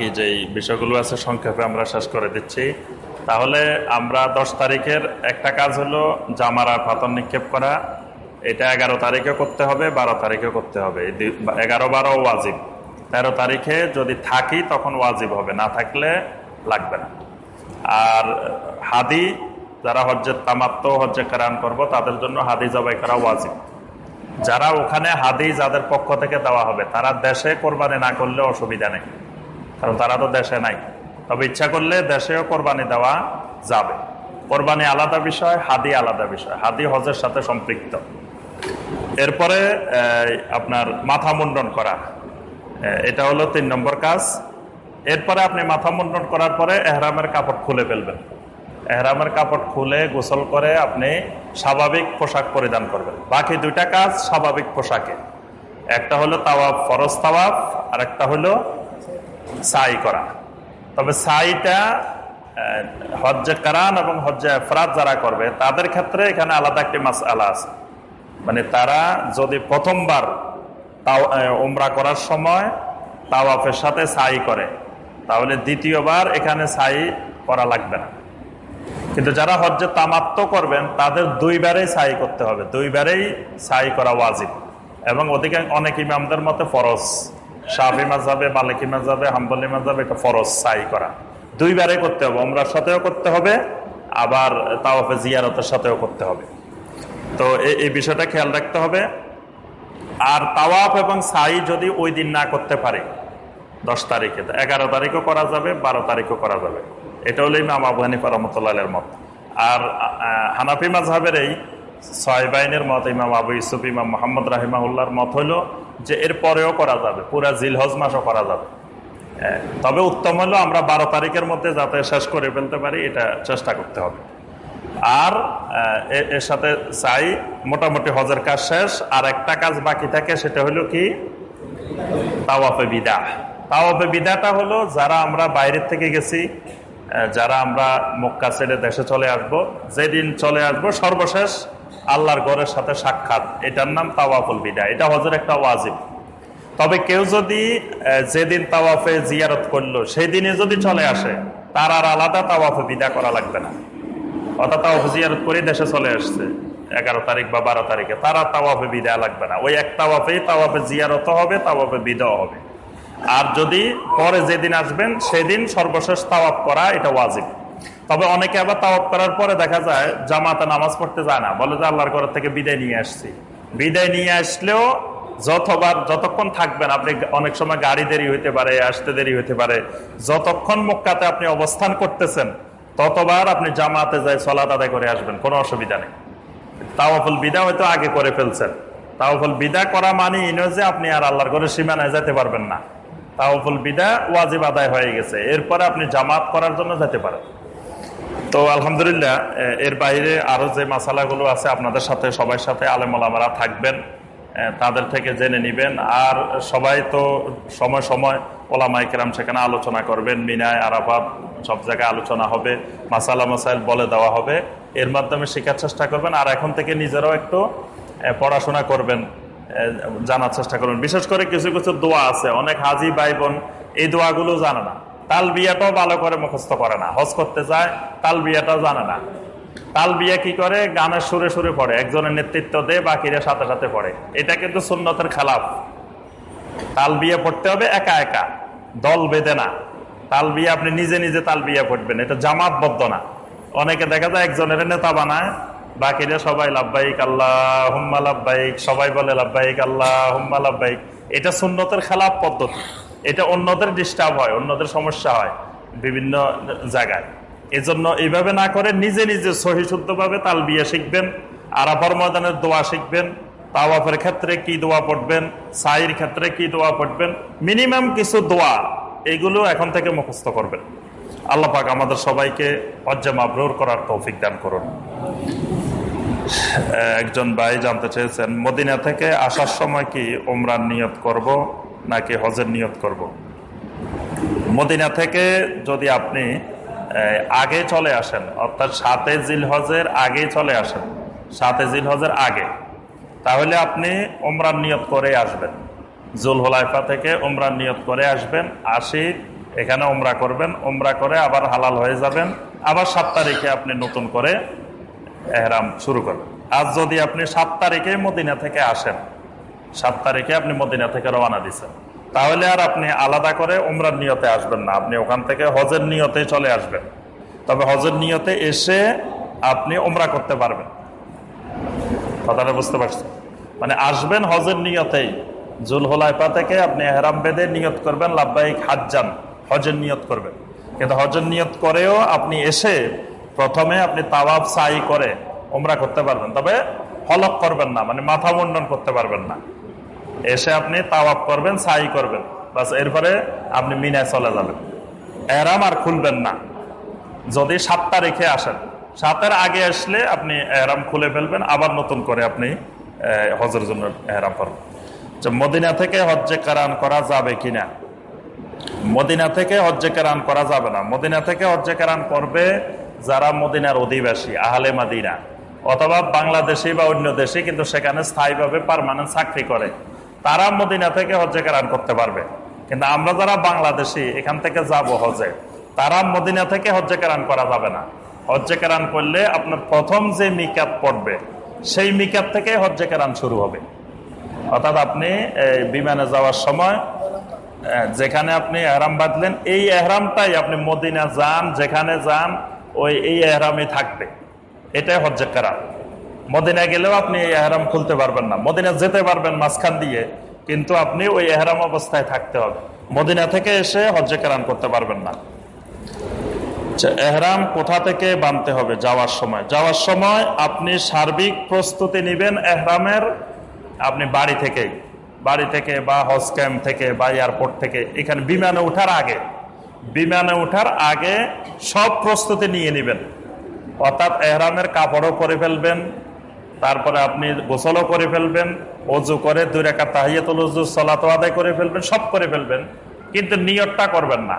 বাকি যেই বিষয়গুলো আছে সংক্ষেপে আমরা শেষ করে দিচ্ছি। তাহলে আমরা দশ তারিখের একটা কাজ হলো জামারা পাতন নিক্ষেপ করা। এটা এগারো তারিখে করতে হবে, বারো তারিখে করতে হবে। এগারো বারো ওয়াজিব। তেরো তারিখে যদি থাকি তখন ওয়াজিব হবে, না থাকলে লাগবে না। আর হাদি, যারা হজ্জের তামাত্ম হজ্জে কারান করব, তাদের জন্য হাদি জবাই করা ওয়াজিব। যারা ওখানে হাদি যাদের পক্ষ থেকে দেওয়া হবে, তারা দেশে কোরবানি না করলে অসুবিধা নেই। কারণ তারা তো দেশে নাই। তবে ইচ্ছা করলে দেশেও কোরবানি দেওয়া যাবে। কোরবানি আলাদা বিষয়, হাদি আলাদা বিষয়। হাদি হজের সাথে সম্পৃক্ত। এরপরে আপনার মাথা মুন্ডন করা। এটা হলো তিন নম্বর কাজ। এরপরে আপনি মাথা মুন্ডন করার পরে এহরামের কাপড় খুলে ফেলবেন। এহরামের কাপড় খুলে গোসল করে আপনি স্বাভাবিক পোশাক পরিধান করবেন। বাকি দুইটা কাজ স্বাভাবিক পোশাকে। একটা হলো তাওয়াফ, ফরজ তাওয়াফ আর একটা হলো সাই করা। তবে সাইটা হজ্জে কারান এবং হজ্জে এফরাত যারা করবে, তাদের ক্ষেত্রে এখানে আলাদা একটি মাস আলা আছে। মানে তারা যদি প্রথমবার তাও উমরা করার সময় তাওয়াফের সাথে সাই করে, তাহলে দ্বিতীয়বার এখানে সাই করা লাগবে না। কিন্তু যারা হজ্জে তামাত্ম করবেন, তাদের দুইবারেই সাই করতে হবে। দুইবারেই সাই করা ওয়াজিব। এবং অধিকাংশ, অনেক ইমামদের মতে ফরজ। শাহি মাজাবে মালিকি মাজাবে হাম্বলি মাজাবে এটা ফরজ, সাই করা। দুইবারে করতে হবে ওমরার সাথেও করতে হবে, আবার তাওয়াফে জিয়ারতের সাথেও করতে হবে। তো এই- বিষয়টা খেয়াল রাখতে হবে। আর তাওয়াফ এবং সাই যদি ওই দিন না করতে পারে, দশ তারিখে এগারো তারিখও করা যাবে, বারো তারিখও করা যাবে। এটা হলো ইমাম আবু হানিফা রহমতুল্লাহের মত। আর হানাফি মাজহাবের এই ছয় বাইনের মত ইমাম আবু ইসুফ ইমাম মোহাম্মদ রাহিমাউল্লাহর মত হলো যে এর পরেও করা যাবে, পুরা জিলহজ মাসও করা যাবে। তবে উত্তম হলো আমরা বারো তারিখের মধ্যে যাতে শেষ করে ফেলতে পারি, এটা চেষ্টা করতে হবে। আর এর সাথে চাই মোটামুটি হজের কাজ শেষ, আর একটা কাজ বাকি থাকে, সেটা হলো কি? তাওয়াফে বিদা তাওয়াফে বিদাটা হলো যারা আমরা বাইরের থেকে গেছি যারা আমরা মক্কা ছেড়ে দেশে চলে আসব, যেদিন চলে আসব সর্বশেষ আল্লাহর গড়ের সাথে সাক্ষাৎ। এটার নাম তাওয়াফুল বিদা এটা হজের একটা ওয়াজিব। তবে কেউ যদি যেদিন তাওয়াফে জিয়ারত করল সেই দিনে যদি চলে আসে, তার আর আলাদা তাওয়াফে বিদা করা লাগবে না। অর্থাৎ তাওয়াফে জিয়ারত করে দেশে চলে আসছে, এগারো তারিখ বা বারো তারিখে, তারা তাওয়াফে বিদা লাগবে না। ওই এক তাওয়াফেই তাওয়াফে জিয়ারত হবে, তাওয়াফে বিদাও হবে। আর যদি পরে যেদিন আসবেন, সেদিন সর্বশেষ তাওয়াফ করা এটা ওয়াজিব। তবে অনেকে আবার তাওয়াফ করার পরে দেখা যায় জামাতে নামাজ পড়তে যায় না। বলে যে আল্লাহর ঘর থেকে বিদায় নিয়ে আসছি। বিদায় নিয়ে আসলেও যতবার, যতক্ষণ থাকবেন, আপনি অনেক সময় গাড়ি দেরি হইতে পারে, আসতে দেরি হইতে পারে, যতক্ষণ মক্কাতে আপনি অবস্থান করতেছেন, ততবার আপনি জামাতে যাই সলাত আদায় করে আসবেন, কোনো অসুবিধা নেই। তাওয়াফুল বিদা হয়তো আগে করে ফেলছেন। তাওয়াফুল বিদা করা মানে ইনো যে আপনি আর আল্লাহর ঘরে সীমানায় যেতে পারবেন না। তাওয়াফুল বিদা ওয়াজিব আদায় হয়ে গেছে। এরপরে আপনি জামাত করার জন্য যেতে পারেন। তো আলহামদুলিল্লাহ এর বাইরে আরও যে মাসালাগুলো আছে, আপনাদের সাথে সবার সাথে আলেমালামারা থাকবেন তাদের থেকে জেনে নিবেন। আর সবাই তো সময় সময় ওলামাইকেরাম সেখানে আলোচনা করবেন, মিনায় আরাফাত, সব জায়গায় আলোচনা হবে, মাসালা মাসাইল বলে দেওয়া হবে। এর মাধ্যমে শেখার চেষ্টা করবেন, আর এখন থেকে নিজেরাও একটু পড়াশোনা করবেন জানার চেষ্টা করবেন। বিশেষ করে কিছু কিছু দোয়া আছে, অনেক হাজি ভাই বোন এই দোয়াগুলো জানে না। তাল বিয়াটাও ভালো করে মুখস্থ করে না, হজ করতে যায় তাল বিয়াটাও জানে না। তাল বিয়া কি করে? গানের সুরে সুরে পড়ে, একজনের নেতৃত্ব দেয়, বাকিরা সাথে সাথে পড়ে। এটা কিন্তু সুন্নতের খেলাফ। তাল বিয়ে পড়তে হবে একা একা, দল বেঁধে না। তাল বিয়ে আপনি নিজে নিজে তাল বিয়ে পড়বেন, এটা জামাতবদ্ধ না। অনেকে দেখা যায় একজনের নেতা বানায়, বাকিরা সবাই লাভবাহিক আল্লাহ হুম্মা লাভবাহিক, সবাই বলে লাভবাহিক আল্লাহ হুম্মা লাভবাহিক। এটা সুন্নতের খেলাফ পদ্ধতি। এটা অন্যদের ডিস্টার্ব হয়, অন্যদের সমস্যা হয় বিভিন্ন জায়গায়। এজন্য এইভাবে না করে নিজে নিজে সহি শুদ্ধভাবে তাল বিয়ে শিখবেন, আরাফার ময়দানের দোয়া শিখবেন, তাওয়াফের ক্ষেত্রে কি দোয়া পড়বেন, সাইর ক্ষেত্রে কি দোয়া পড়বেন, মিনিমাম কিছু দোয়া এগুলো এখন থেকে মুখস্থ করবেন। আল্লাহ পাক আমাদের সবাইকে হজ্জে মাবরুর করার তৌফিক দান করুন। একজন ভাই জানতে চেয়েছেন, মদিনা থেকে আসার সময় কি ওমরান নিয়ত করব? নাকি হজের নিয়ত করব। মদিনা থেকে যদি আপনি আগে চলে আসেন, অর্থাৎ সাতে জিল হজের আগে চলে আসেন, সাতে জিল হজের আগে, তাহলে আপনি ওমরান নিয়ত করে আসবেন জুল হোলাইফা থেকে ওমরান নিয়ত করে আসবেন, আসি, এখানে ওমরা করবেন ওমরা করে আবার হালাল হয়ে যাবেন, আবার সাত তারিখে আপনি নতুন করে এহরাম শুরু করবেন আজ যদি আপনি সাত তারিখে মদিনা থেকে আসেন সাত তারিখে আপনি মদিনা থেকে রওনা দিচ্ছেন তাহলে আর আপনি আলাদা করে উমরার নিয়তে আসবেন না। আপনি ওখান থেকে হজের নিয়তে চলে আসবেন। তবে হজের নিয়তে এসে আপনি উমরা করতে পারবেন। কথাটা বুঝতে পারছেন? মানে আসবেন হজের নিয়তেই। জুল হোলাইপা থেকে আপনি হেরাম বেদে নিয়ত করবেন লাভবাহিক হাজ্জান হজের নিয়ত করবেন। কিন্তু হজের নিয়ত করেও আপনি এসে প্রথমে আপনি তাওয়াব সাই করে উমরা করতে পারবেন। তবে হলক করবেন না মানে মাথা মুন্ডন করতে পারবেন না। এসে আপনি তাওয়াপ করবেন, সাই করবেন। বাস এরপরে আপনি মিনায় চলে যাবেন। এহরাম আর খুলবেন না। যদি সাত তারিখে আসেন। সাতের আগে আসলে আপনি এহরাম খুলে ফেলবেন, আবার নতুন করে আপনি হজের জন্য এহরাম করবেন। যে মদিনা থেকে হজ্জে কারান করা যাবে কিনা? মদিনা থেকে হজ্জে কারান করা যাবে না। মদিনা থেকে হজ্জে কারান করবে যারা মদিনার অধিবাসী, আহলে মাদিনা, অথবা বাংলাদেশি বা অন্য দেশে, কিন্তু সেখানে স্থায়ীভাবে পারমানেন্ট চাকরি করে। তারা মদিনা থেকে হজ্জে কারান করতে পারবে। কিন্তু আমরা যারা বাংলাদেশি, এখান থেকে যাব হজে তারা মদিনা থেকে হজ্জে কারান করা যাবে না। হজ্জে কারান করলে আপনার প্রথম যে মিকাত পড়বে, সেই মিকাত থেকে হজ্জে কারান শুরু হবে। অর্থাৎ আপনি বিমানে যাওয়ার সময় যেখানে আপনি এহরাম বাঁধলেন, এই এহরামটাই আপনি মদিনা যান, যেখানে যান, ওই, এই এহরামই থাকবে। এটাই হজ্জে কারান মদিনা গেলেও আপনি এহরাম খুলতে পারবেন না। মদিনা যেতে পারবেন মাঝখান দিয়ে কিন্তু আপনি ওই এহরাম অবস্থায় থাকতে হবে। মদিনা থেকে এসে হজ্জে কারান করতে পারবেন না। আচ্ছা, এহরাম কোথা থেকে বানতে হবে যাওয়ার সময়? যাওয়ার সময় আপনি সার্বিক প্রস্তুতি নেবেন এহরামের আপনি বাড়ি থেকেই বাড়ি থেকে বা হজ ক্যাম্প থেকে বা এয়ারপোর্ট থেকে। এখানে বিমানে ওঠার আগে বিমানে ওঠার আগে সব প্রস্তুতি নিয়ে নেবেন। অর্থাৎ এহরামের কাপড়ও পরে ফেলবেন তারপরে আপনি গোসলও করে ফেলবেন অজু করে, দুই রেখা তাহিয়াতুল অজু সলাতো আদায় করে ফেলবেন, সব করে ফেলবেন। কিন্তু নিয়তটা করবেন না।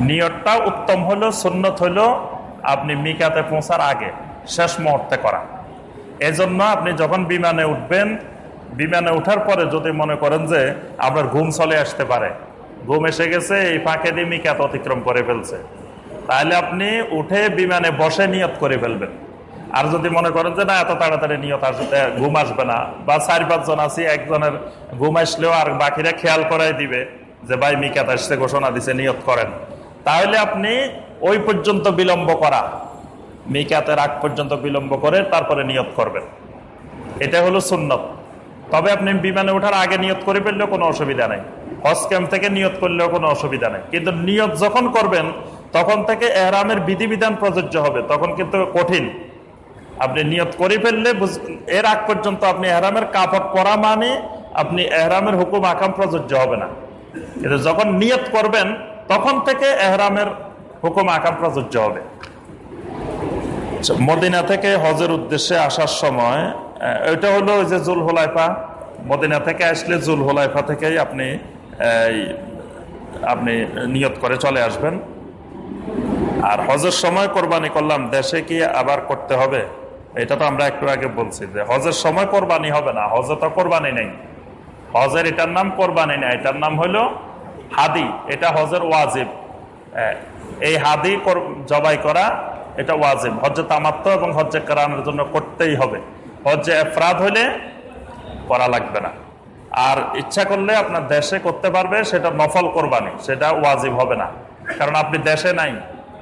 নিয়তটা উত্তম হলো, সুন্নত হলো, আপনি মিকাতে পৌঁছার আগে, শেষ মুহূর্তে করা। এজন্য আপনি যখন বিমানে উঠবেন, বিমানে উঠার পরে যদি মনে করেন যে আপনার ঘুম চলে আসতে পারে, ঘুম এসে গেছে, এই ফাঁকে দিয়ে মিকাত অতিক্রম করে ফেলছে। তাহলে আপনি উঠে বিমানে বসে নিয়ত করে ফেলবেন। আর যদি মনে করেন যে না, এত তাড়াতাড়ি নিয়ত আসবে ঘুম আসবে না, বা চার পাঁচজন আছি, একজনের ঘুম আসলেও আর বাকিরা খেয়াল করাই দিবে যে, ভাই, মিকাত আসছে, ঘোষণা দিছে, নিয়ত করেন। তাহলে আপনি ওই পর্যন্ত বিলম্ব করা, মিকাতের আগ পর্যন্ত বিলম্ব করে তারপরে নিয়ত করবেন। এটা হলো সুন্নত। তবে আপনি বিমানে ওঠার আগে নিয়ত করে ফেললেও কোনো অসুবিধা নেই। হজ ক্যাম্প থেকে নিয়ত করলেও কোনো অসুবিধা নেই। কিন্তু নিয়ত যখন করবেন, তখন থেকে এহরামের বিধিবিধান প্রযোজ্য হবে, তখন কিন্তু কঠিন। আপনি নিয়ত করে ফেললে এর আগ পর্যন্ত আপনি এহরামের কাপড় পরা মানে আপনি এহরামের হুকুম আকাম প্রযোজ্য হবে না। কিন্তু যখন নিয়ত করবেন তখন থেকে এহরামের হুকুম আকাম প্রযোজ্য হবে। আচ্ছা, মদিনা থেকে হজের উদ্দেশ্যে আসার সময় এটা হলো যে জুল হোলাইফা মদিনা থেকে আসলে জুল হোলাইফা থেকেই আপনি আপনি নিয়ত করে চলে আসবেন। আর হজের সময় কোরবানি করলাম দেশে কি আবার করতে হবে? এটা তো আমরা একটু আগে বলছি যে হজের সময় কোরবানি হবে না, হজে তো কোরবানি নেই। হজের এটার নাম কোরবানি না, এটার নাম হলো হাদি, এটা হজের ওয়াজিব। এই হাদি জবাই করা, এটা ওয়াজিব। হজ্জে তামাত্ম এবং হজ্জে কারানোর জন্য করতেই হবে। হজ্জে এফরাদ হলে করা লাগবে না। আর ইচ্ছা করলে আপনার দেশে করতে পারবে, সেটা নফল কোরবানি, সেটা ওয়াজিব হবে না। কারণ আপনি দেশে নাই,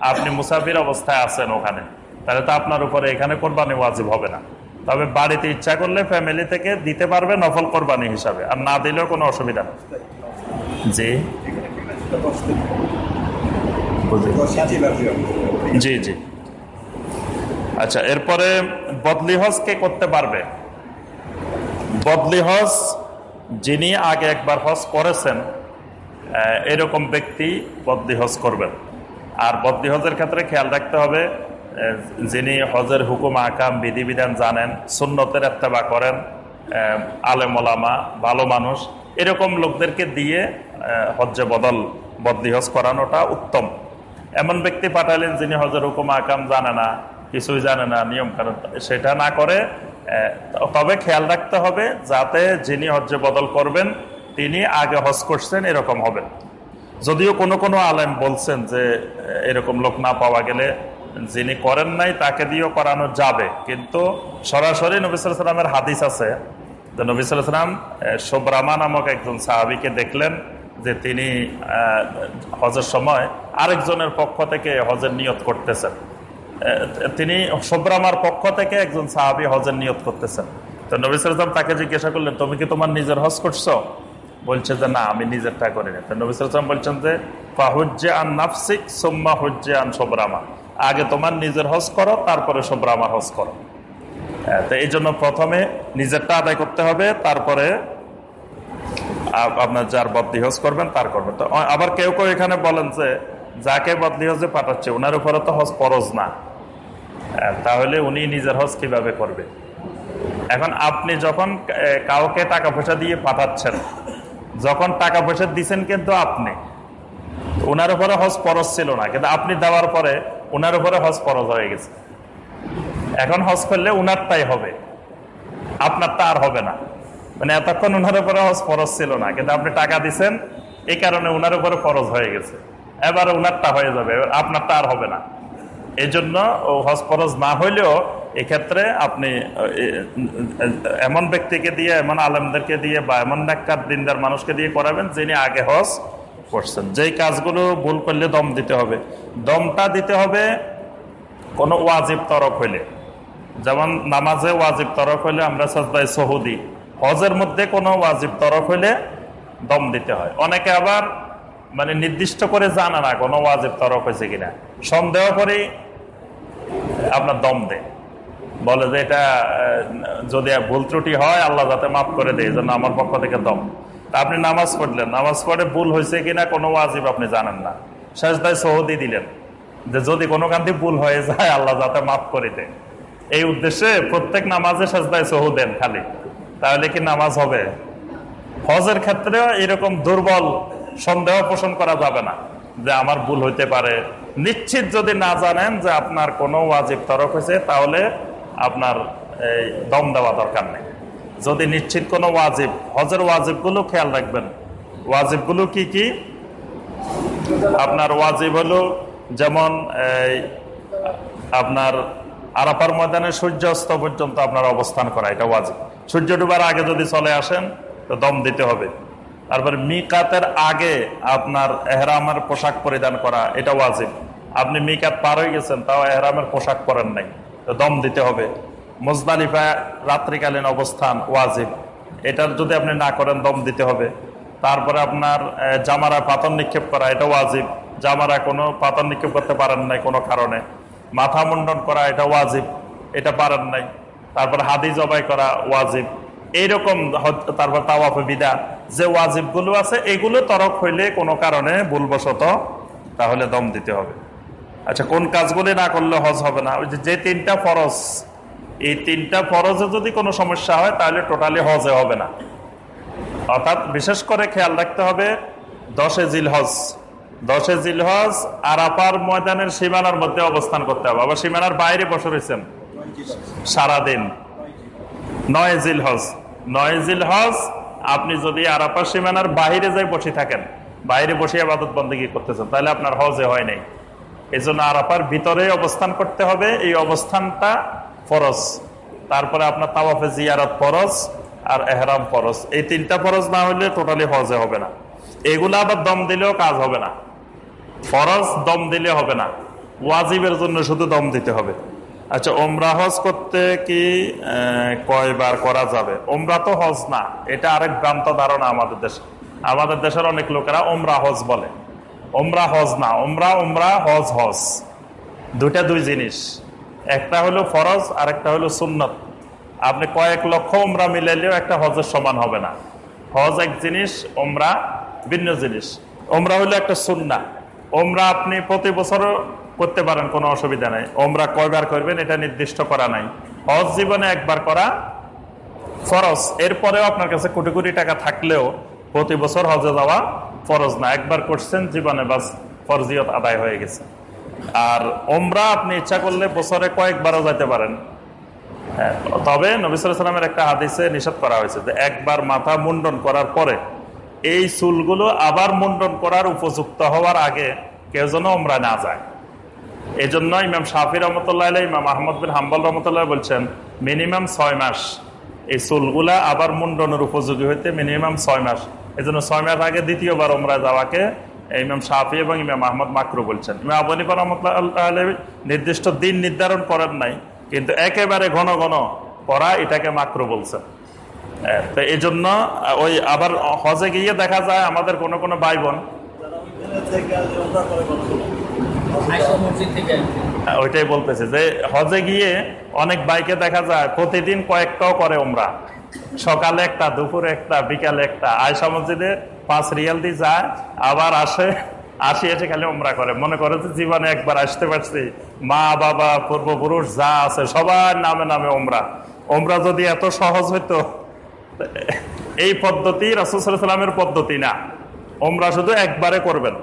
আপনি মুসাফির অবস্থায় আছেন ওখানে। তাহলে তো আপনার উপরে এখানে কোরবানি ওয়াজিব হবে না। তবে বাড়িতে ইচ্ছা করলে ফ্যামিলি থেকে দিতে পারবে নফল কোরবানি হিসাবে, আর না দিলেও কোনো অসুবিধা নেই। জি। জি জি। আচ্ছা এরপরে বদলি হজ কে করতে পারবে? বদলি হজ যিনি আগে একবার হজ করেছেন এরকম ব্যক্তি বদলি হজ করবেন। আর বদলি হজের ক্ষেত্রে খেয়াল রাখতে হবে যিনি হজের হুকুম আকাম বিধিবিধান জানেন সুন্নতের এত্তেবা করেন আহ, আলেম ওলামা ভালো মানুষ এরকম লোকদেরকে দিয়ে হজ্জে বদল বদলি হজ করানোটা উত্তম। এমন ব্যক্তি পাঠালেন যিনি হজের হুকুম আকাম জানে না কিছুই জানে না নিয়ম কারণ সেটা না করে তবে খেয়াল রাখতে হবে যাতে যিনি হজ্জে বদল করবেন তিনি আগে হজ করছেন এরকম হবেন যদিও কোনো কোনো আলেম বলছেন যে এরকম লোক না পাওয়া গেলে যিনি করেন নাই, তাকে দিয়েও করানো যাবে। কিন্তু সরাসরি নবিসামের হাদিস আছে তো নবিসাম সোবরামা নামক একজন সাহাবিকে দেখলেন যে তিনি হজের সময় আরেকজনের পক্ষ থেকে হজের নিয়ত করতেছেন। তিনি সোবরামার পক্ষ থেকে একজন সাহাবি হজের নিয়ত করতেছেন। তো নবিসাম তাকে জিজ্ঞাসা করলেন, তুমি কি তোমার নিজের হজ করছ? বলছে যে, না, আমি নিজেরটা করিনি। তো নবিসাম বলছেন যে, ফাহুজ্জে আন নাফসিক সোম্মা হুজ্জে আন সোবরামা। আগে তোমার নিজের হজ করো তারপরে সোবরামার হজ করো। হ্যাঁ, তো এই জন্য প্রথমে নিজেরটা আদায় করতে হবে তারপরে আপনার যার বদলি হজ করবেন তার করবেন। তো আবার কেউ কেউ এখানে বলেন যে যাকে বদলি হজে পাঠাচ্ছে ওনার উপরে তো হজ ফরজ না। আহ, তাহলে উনি নিজের হজ কীভাবে করবে? এখন আপনি যখন কাউকে টাকা পয়সা দিয়ে পাঠাচ্ছেন যখন টাকা পয়সা দিচ্ছেন কিন্তু আপনি ওনার উপরে হজ ফরজ ছিল না। কিন্তু আপনি দেওয়ার পরে ওনার উপরে হজ ফরজ হয়ে গেছে। এখন হজ করলে উনারটাই হবে। আপনারটা আর হবে না। মানে এতক্ষণ উনার উপরে হজ ফরজ ছিল না, কিন্তু আপনি টাকা দিচ্ছেন এই কারণে উনার উপরে ফরজ হয়ে গেছে। এবার উনারটা হয়ে যাবে আপনারটা আর হবে না। এই জন্য হজ ফরজ না হইলেও এক্ষেত্রে আপনি এমন ব্যক্তিকে দিয়ে, এমন আলেমদেরকে দিয়ে বা এমন নাক্কার দিনদার মানুষকে দিয়ে করাবেন যিনি আগে হজ করছেন। যেই কাজগুলো ভুল করলে দম দিতে হবে। দমটা দিতে হবে কোনো ওয়াজিব তরক হইলে। যেমন নামাজে ওয়াজিব তরক হইলে আমরা সাজদায় সহুদি হজের মধ্যে কোনো ওয়াজিব তরক হইলে দম দিতে হয়। অনেকে আবার মানে নির্দিষ্ট করে জানে না কোনো ওয়াজিব তরক হয়েছে কিনা। সন্দেহ করেই আপনার দম দেয়। বলে যে এটা যদি ভুল ত্রুটি হয়, আল্লাহ যাতে মাফ করে দেয়। জন্য আমার পক্ষ থেকে দম। আপনি নামাজ পড়লেন। নামাজ পড়ে ভুল হয়েছে কিনা কোনো ওয়াজিব আপনি জানেন না। শেষদায় সহদি দিলেন। যে যদি কোনো কান্তি ভুল হয়ে যায়, আল্লাহ যাতে মাফ করে দেয় এই উদ্দেশ্যে প্রত্যেক নামাজে শেষদায় সহু দেন খালি। তাহলে কি নামাজ হবে? হজের ক্ষেত্রে এরকম দুর্বল সন্দেহ পোষণ করা যাবে না যে আমার ভুল হইতে পারে। নিশ্চিত যদি না জানেন যে আপনার কোনো ওয়াজিব তরক হয়েছে, তাহলে আপনার এই দম দেওয়া দরকার নেই। যদি নিশ্চিত কোনো ওয়াজিব, হজের ওয়াজিবগুলো খেয়াল রাখবেন। ওয়াজিবগুলো কি কি? আপনার ওয়াজিব হলো যেমন আপনার আরাপার ময়দানে সূর্য অস্ত পর্যন্ত আপনার অবস্থান করা, এটা ওয়াজিব। সূর্য ডুবার আগে যদি চলে আসেন, তো দম দিতে হবে। তারপরে মিকাতের আগে আপনার এহরামের পোশাক পরিধান করা, এটা ওয়াজিব। আপনি মিকাত পার হয়ে গেছেন, তাও এহরামের পোশাক পরেন নাই, তো দম দিতে হবে। মুজদালিফা রাত্রিকালীন অবস্থান ওয়াজিব। এটার যদি আপনি না করেন, দম দিতে হবে। তারপরে আপনার জামারা পাতন নিক্ষেপ করা, এটা ওয়াজিব। জামারা কোনো পাতন নিক্ষেপ করতে পারেন নাই কোনো কারণে। মাথা মুন্ডন করা, এটা ওয়াজিব। এটা পারেন নাই। তারপর হাদি জবাই করা, ওয়াজিব। এইরকম তারপর তাওয়াফে বিদা। যে ওয়াজিবগুলো আছে, এগুলো তরক হইলে কোনো কারণে ভুলবশত তাহলে দম দিতে হবে। আচ্ছা কোন কাজগুলি না করলে হজ হবে না? ওই যে- যে তিনটা ফরজ এই তিনটা ফরজে যদি কোনো সমস্যা হয়, তাহলে টোটালি হজে হবে না। অর্থাৎ বিশেষ করে খেয়াল রাখতে হবে, দশে জিলহজ। দশে জিলহজ আরাপার ময়দানের সীমানার মধ্যে অবস্থান করতে হবে। আবার সীমানার বাইরে বসে রয়েছেন। সারাদিন। নয় জিলহজ। নয় জিলহজ, আপনি যদি আরাপার সীমানার বাইরে যাই বসে থাকেন, বাইরে বসে আবাদত বন্দী করতেছেন, তাহলে আপনার হজে হয় নাই। এই জন্য আরাপার ভিতরে অবস্থান করতে হবে। এই অবস্থানটা ফরজ। তারপরে আপনার তাওয়াফে জিয়ারত ফরজ আর এহরাম ফরজ। এই তিনটা ফরজ না হলে টোটালি হজে হবে না। এগুলো আবার দম দিলেও কাজ হবে না। ফরজ দম দিলে হবে না। ওয়াজিবের জন্য শুধু দম দিতে হবে। আচ্ছা ওমরা হজ করতে কি কয়বার করা যাবে? ওমরা তো হজ না। এটা আরেক ভ্রান্ত ধারণা আমাদের দেশে। আমাদের দেশের অনেক লোকেরা ওমরা হজ বলে। ওমরা হজ না। ওমরা ওমরা হজ হজ। দুটা দুই জিনিস। একটা হলো ফরজ আর একটা হলো সুন্নত। আপনি কয়েক লক্ষ ওমরা মিলাইলেও একটা হজের সমান হবে না। হজ এক জিনিস ওমরা ভিন্ন জিনিস। ওমরা হলো একটা সুন্না। ওমরা আপনি প্রতি বছরও করতে পারেন, কোনো অসুবিধা নাই। ওমরা কয়বার করবেন, এটা নির্দিষ্ট করা নাই। হজ জীবনে একবার করা ফরজ। এরপরেও আপনার কাছে কোটি কোটি টাকা থাকলেও প্রতি বছর হজে যাওয়া ফরজ না। একবার করছেন, জীবনে বাস ফরজিয়ত আদায় হয়ে গেছে। আর ওমরা আপনি ইচ্ছা করলে বছরে কয়েকবারও যেতে পারেন। হ্যাঁ, তবে নবিসামের একটা হাদিসে নিষেধ করা হয়েছে যে একবার মাথা মুন্ডন করার পরে এই চুলগুলো আবার মুন্ডন করার উপযুক্ত হওয়ার আগে কেউ যেন ওমরা না যায়। এই জন্য ইমাম শাফি রহমতুল্লাহ ইমাম আহমদ বিন হাম্বল রহমতুল্লাহ বলছেন মিনিমাম ছয় মাস এই চুলগুলা আবার মুন্ডনের উপযোগী হইতে মিনিমাম ছয় মাস। এই জন্য ছয় মাস আগে দ্বিতীয়বার ওমরা যাওয়াকে ইমাম শাফি এবং ইমাম আহমদ মাকরু বলছেন। ইমাম আবু হানিফা রহমতুল্লাহ নির্দিষ্ট দিন নির্ধারণ করেন নাই, কিন্তু একেবারে ঘন ঘন করা এটাকে মাকরু বলছেন। তো এই জন্য ওই আবার হজে গিয়ে দেখা যায় আমাদের কোনো কোনো ভাই বোন ওইটাই বলতেছে যে হজে গিয়ে অনেক বাইকে দেখা যায়, প্রতিদিন কয়েকটাও করে ওমরা সকালে একটা, দুপুরে একটা, বিকালে একটা, আয়সা মসজিদে পাঁচ রিয়াল দিয়ে যায়, আবার আসে, আসি, এসে খালি ওমরা করে। মনে করে যে জীবনে একবার আসতে পারছি। মা, বাবা, পূর্বপুরুষ যা আছে, সবার নামে নামে ওমরা ওমরা যদি এত সহজ হইতো, এই পদ্ধতি রাসুসাল্লামের পদ্ধতি না। ওমরা শুধু একবারে করবেন।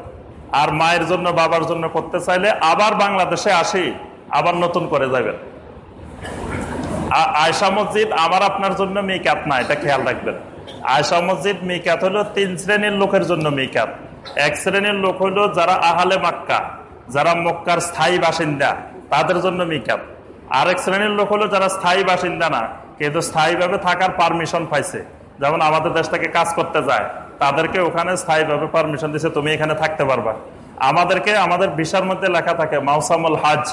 আর মায়ের জন্য, বাবার জন্য করতে চাইলে আবার বাংলাদেশে আসি, আবার নতুন করে যাবেন। আয়সা মসজিদ আমার আপনার জন্য মিকাত না, এটা খেয়াল রাখবেন। আয়সা মসজিদ মিকাত হলো তিন শ্রেণির লোকের জন্য মিকাত। এক শ্রেণির লোক হলো যারা আহালে মাক্কা, যারা মক্কার স্থায়ী বাসিন্দা, তাদের জন্য মিকাত। আরেক শ্রেণির লোক হলো যারা স্থায়ী বাসিন্দা না কিন্তু স্থায়ীভাবে থাকার পারমিশন পাইছে। যেমন আমাদের দেশ থেকে কাজ করতে যায়, তাদেরকে ওখানে স্থায়ীভাবে পারমিশন দিছে, তুমি এখানে থাকতে পারবা। আমাদেরকে আমাদের ভিসার মধ্যে লেখা থাকে, মাউসামুল হাজ,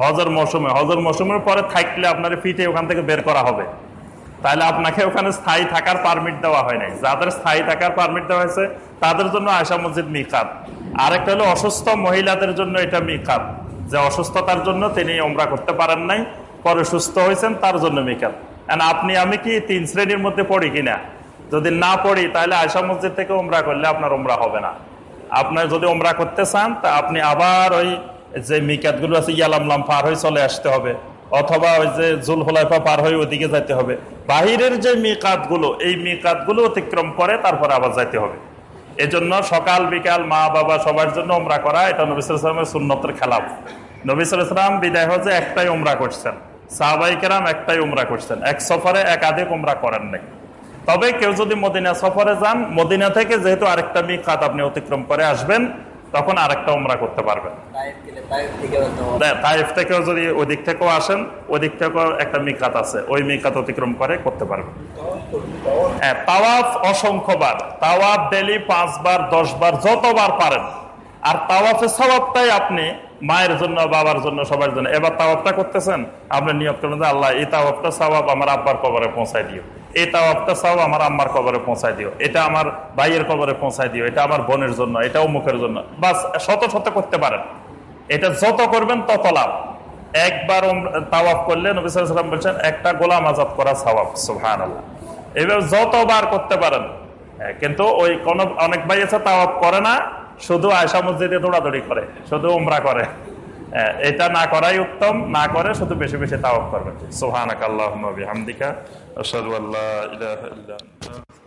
হজর মৌসুমে। হজর মৌসুমের পরে থাকলে আপনার ফিটে ওখান থেকে বের করা হবে। তাহলে আপনাকে ওখানে স্থায়ী থাকার পারমিট দেওয়া হয় নাই। যাদের স্থায়ী থাকার পারমিট দেওয়া হয়েছে, তাদের জন্য আয়সা মসজিদ মিকাত। আরেকটা হলো অসুস্থ মহিলাদের জন্য এটা মিকাত। যে অসুস্থতার জন্য তিনি ওমরা করতে পারেন নাই, পরে সুস্থ হয়েছেন, তার জন্য মিকাত। আপনি, আমি কি তিন শ্রেণির মধ্যে পড়ি কিনা? যদি না পড়ি, তাহলে আয়সা মসজিদ থেকে ওমরা করলে আপনার ওমরা হবে না। আপনার যদি ওমরা করতে চান, তা আপনি আবার ওই যে মিকাতগুলো আছে, ইয়ালামলাম পার হয়ে চলে আসতে হবে। অথবা ওই যে জুল হোলাইফা পার হয়ে ওদিকে যেতে হবে। বাহিরের যে মিকাতগুলো এই মিকাতগুলো অতিক্রম করে তারপরে আবার যাইতে হবে। এজন্য সকাল, বিকাল মা, বাবা সবার জন্য ওমরা করা, এটা নবিসামের সুন্নতের খেলাফ। নবিসাম বিদায় হজে একটাই ওমরা করছেন। সাহাবাই কেরাম একটাই উমরা করছেন। এক সফরে একাধিক উমরা করেন নাই। তবে কেউ যদি মদিনা সফরে যান, মদিনা থেকে যেহেতু আরেকটা মিকাত আপনি অতিক্রম করে আসবেন তখন আরেকটা উমরা করতে পারবেন। তাইফ থেকেও যদি ওই দিক থেকেও আসেন ওই দিক থেকেও একটা মিকাত আছে ওই মিকাত অতিক্রম করে করতে পারবেন। হ্যাঁ তাওয়াফ অসংখ্যবার তাওয়াফ ডেলি পাঁচবার দশবার যতবার পারেন। আর তাওয়াফের স্বভাবটাই আপনি মায়ের জন্য বাবার জন্য সবার জন্য। এবার তাওয়াফটা করতেছেন আপনি নিয়ত করবেন যে আল্লাহ এই তাওয়াফটা স্বভাব আমার আব্বার কবরে পৌঁছায় দিও। এই তাওয়াফটা স্বভাব আমার আম্মার কবরে পৌঁছায় দিও। এটা আমার ভাইয়ের কবরে পৌঁছায় দিও। এটা আমার বোনের জন্য এটা অমুকের জন্য। বাস শত শত করতে পারেন। এটা যত করবেন তত লাভ। একবার তাওয়াফ করলে নবী সাল্লাম বলছেন একটা গোলাম আজাদ করা স্বভাব সুহান আল্লাহ এবার যতবার করতে পারেন। হ্যাঁ, কিন্তু ওই কোন অনেক ভাই আছে তাওয়াফ করে না শুধু আয়সা মসজিদে দৌড়াদৌড়ি করে শুধু উমরা করে। হ্যাঁ, এটা না করাই উত্তম না করে শুধু বেশি বেশি তাওয়াফ করবে সোহানাক আল্লাহ হামদিকা আশহাদু আল্লা ইলাহা ইল্লা আনতা